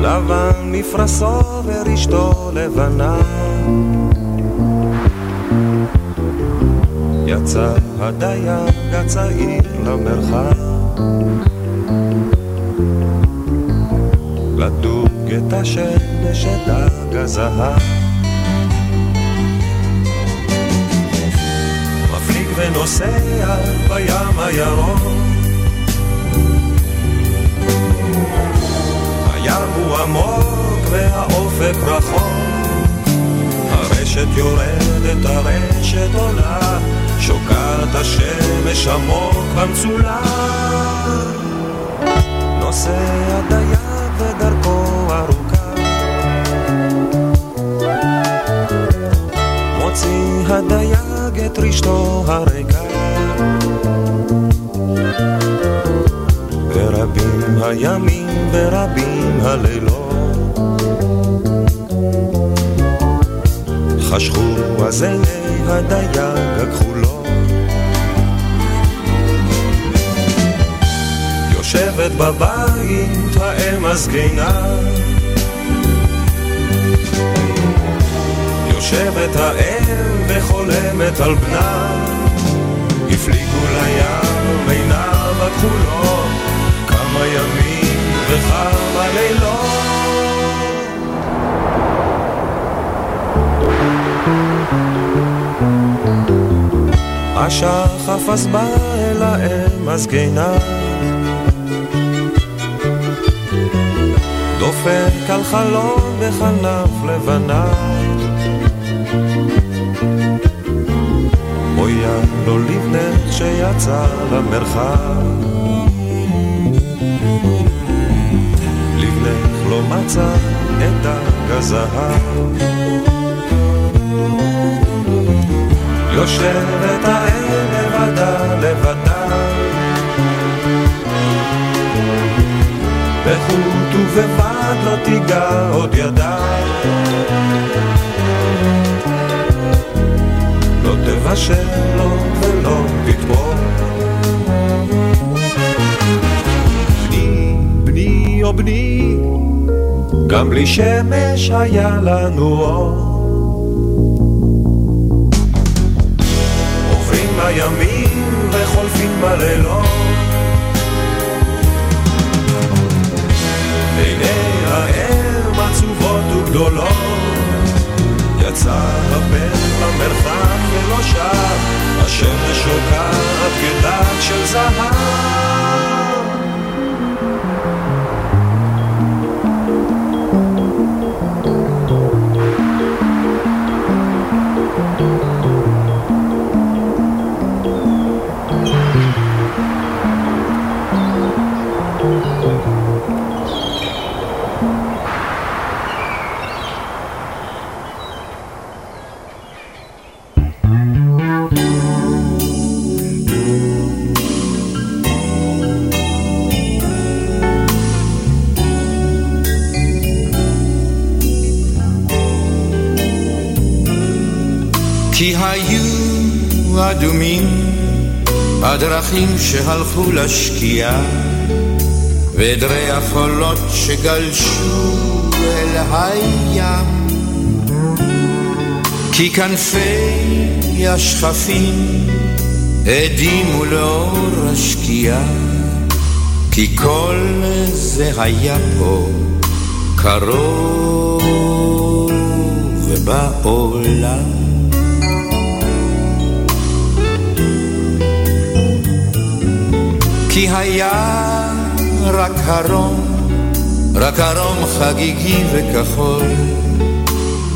לבן מפרסו ורשתו לבנה יצא הדייג הצעיר למרחב לדוג את השמש, את דג הזהב. מפליג ונוסע בים הירוק. הים הוא עמוק והאופק רחוק. הרשת יורדת, הרשת עולה שוקעת השמש עמוק במצולה. נוסע דייג ודרכו ארוכה. מוציא הדייג את רשתו הריקה. ורבים הימים ורבים הלילות. חשכו אז עיני הדייג הכחולות יושבת בבית האם הזקנה יושבת האם וחולמת על בנה. הפליגו לים עיניו הכחולות כמה ימים וכמה לילות. השחף אז בא אל האם הזקנה דופק על חלום בכנף לבנה. אויה לו לבנך שיצא למרחב. לבנך לא מצא את דג הזהב יושבת האם לבדה לבדה בחוט ובבד לא תיגע עוד ידיי. לא תבשל לו ולא תתמור. בני, בני או בני, גם בלי שמש היה לנו אור. עוברים הימים וחולפים בלילות וגדולות יצא הבן למרחק ולא שב השמש שוקעת כדג של זהב אדומים הדרכים שהלכו לשקיעה ועדרי החולות שגלשו אל הים. כי כנפי השכפים הדימו לאור השקיעה כי כל זה היה פה קרוב ובעולם כי היה רק הרום, רק הרום חגיגי וכחול,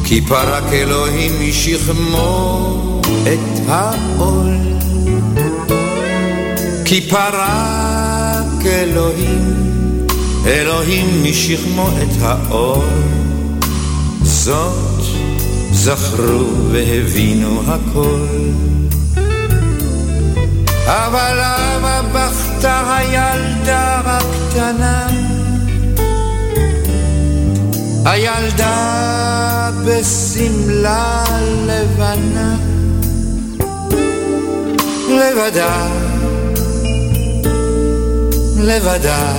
כי פרק אלוהים משכמו את העול. כי פרק אלוהים, אלוהים משכמו את העול. זאת זכרו והבינו הכל. אבל למה בכתה הילדה הקטנה? הילדה בשמלה לבנה, לבדה, לבדה,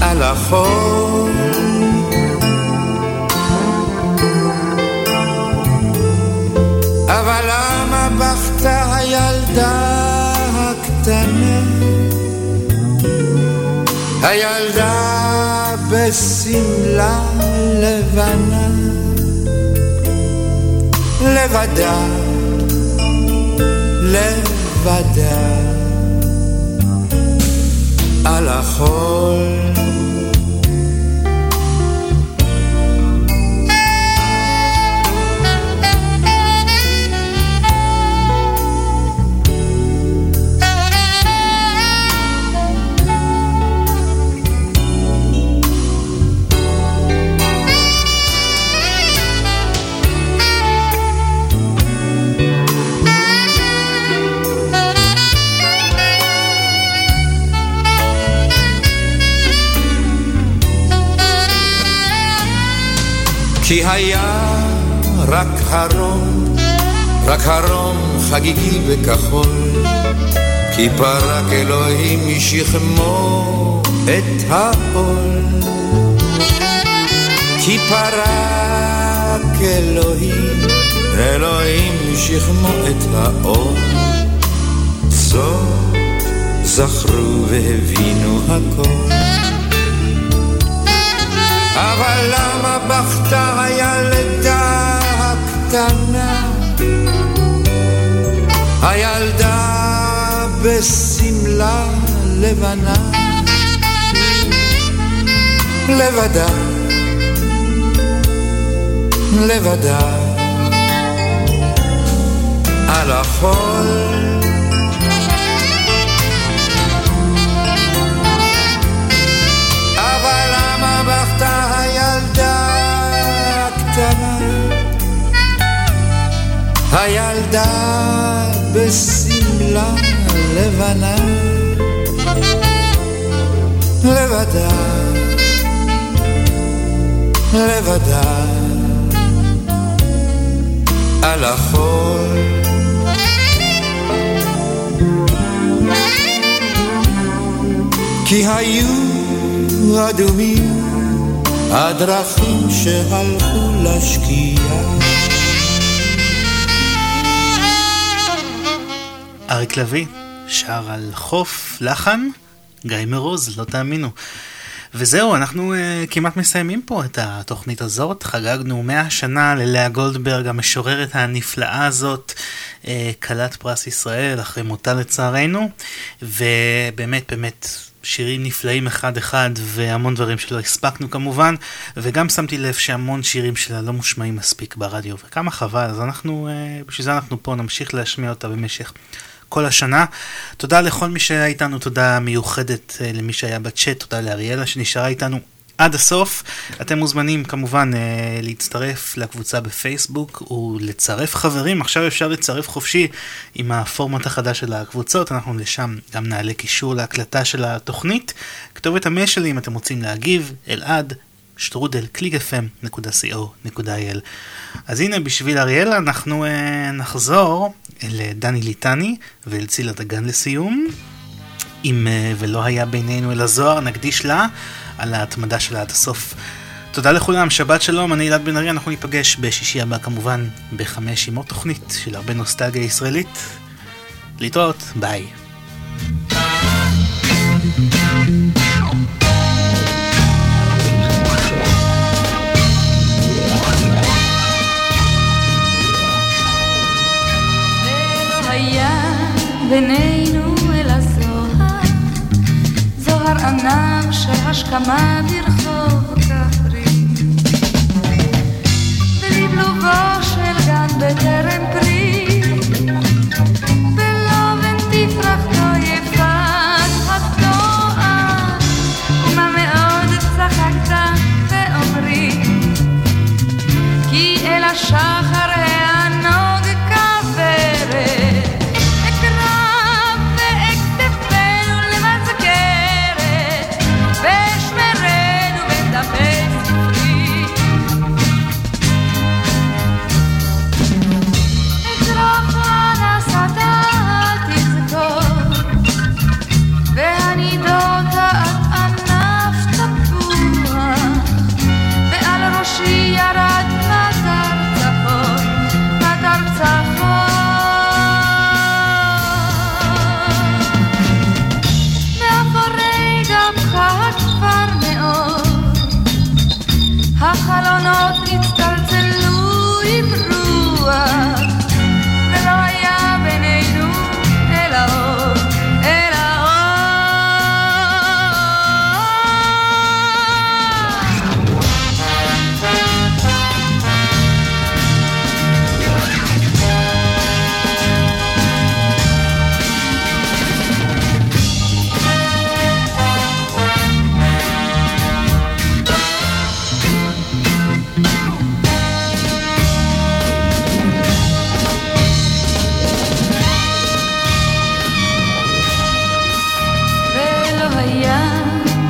על החור. אבל למה בכתה הילדה הילדה בשמלה לבנה, לבדה, לבדה, על החול. כי היה רק הרום, רק הרום חגיגי וכחול, כי פרק אלוהים משכמו את העול. כי פרק אלוהים, אלוהים משכמו את העול. זאת זכרו והבינו הכל. אבל למה בכתה הילדה הקטנה? הילדה בשמלה לבנה, לבדה, לבדה, על החול. הילדה בשמלה לבנה, לבדה, לבדה, על החול. כי היו אדומים, הדרכים שהלכו לשקיעה. אריק לביא שר על חוף, לחן, גיא מרוז, לא תאמינו. וזהו, אנחנו uh, כמעט מסיימים פה את התוכנית הזאת. חגגנו 100 שנה ללאה גולדברג, המשוררת הנפלאה הזאת, uh, כלת פרס ישראל, אחרי מותה לצערנו. ובאמת, באמת, שירים נפלאים אחד-אחד, והמון דברים שלא הספקנו כמובן. וגם שמתי לב שהמון שירים שלה לא מושמעים מספיק ברדיו, וכמה חבל, אז אנחנו, uh, בשביל זה אנחנו פה נמשיך להשמיע אותה במשך כל השנה. תודה לכל מי שהיה איתנו, תודה מיוחדת אה, למי שהיה בצ'אט, תודה לאריאלה שנשארה איתנו. עד הסוף. אתם מוזמנים כמובן אה, להצטרף לקבוצה בפייסבוק ולצרף חברים. עכשיו אפשר לצרף חופשי עם הפורמט החדש של הקבוצות. אנחנו לשם גם נעלה קישור להקלטה של התוכנית. כתובת המייל שלי אם אתם רוצים להגיב, אלעד, שטרודל, clickfm.co.il. אז הנה, בשביל אריאלה אנחנו אה, נחזור אל דני ליטני ואל צילה דגן לסיום. אם אה, ולא היה בינינו אלא זוהר, נקדיש לה על ההתמדה שלה עד הסוף. תודה לכולם, שבת שלום, אני אלעד בן ארי, אנחנו ניפגש בשישי הבא כמובן בחמש עם עוד תוכנית של הרבה נוסטלגיה ישראלית. להתראות, ביי. בינינו אל הזוהר, זוהר ענב של השכמה ברחוב כפרי. בלבלובו של גן בטרם פרי, בלובן תפרחתו יפת התואר, ומה מאוד צחקת ואומרי, כי אל השחר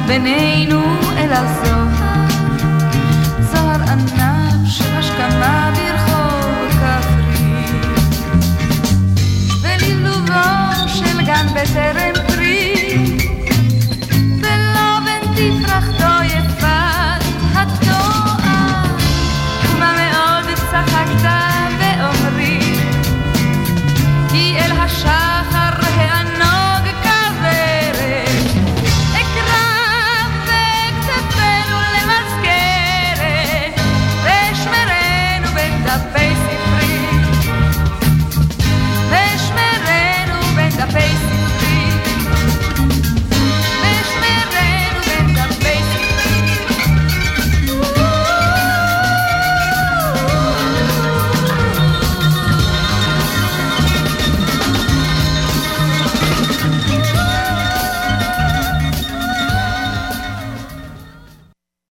בינינו אל הסוף. זוהר ענף של השכמה ברחוב כפרי, ולבלובו של גן בטרם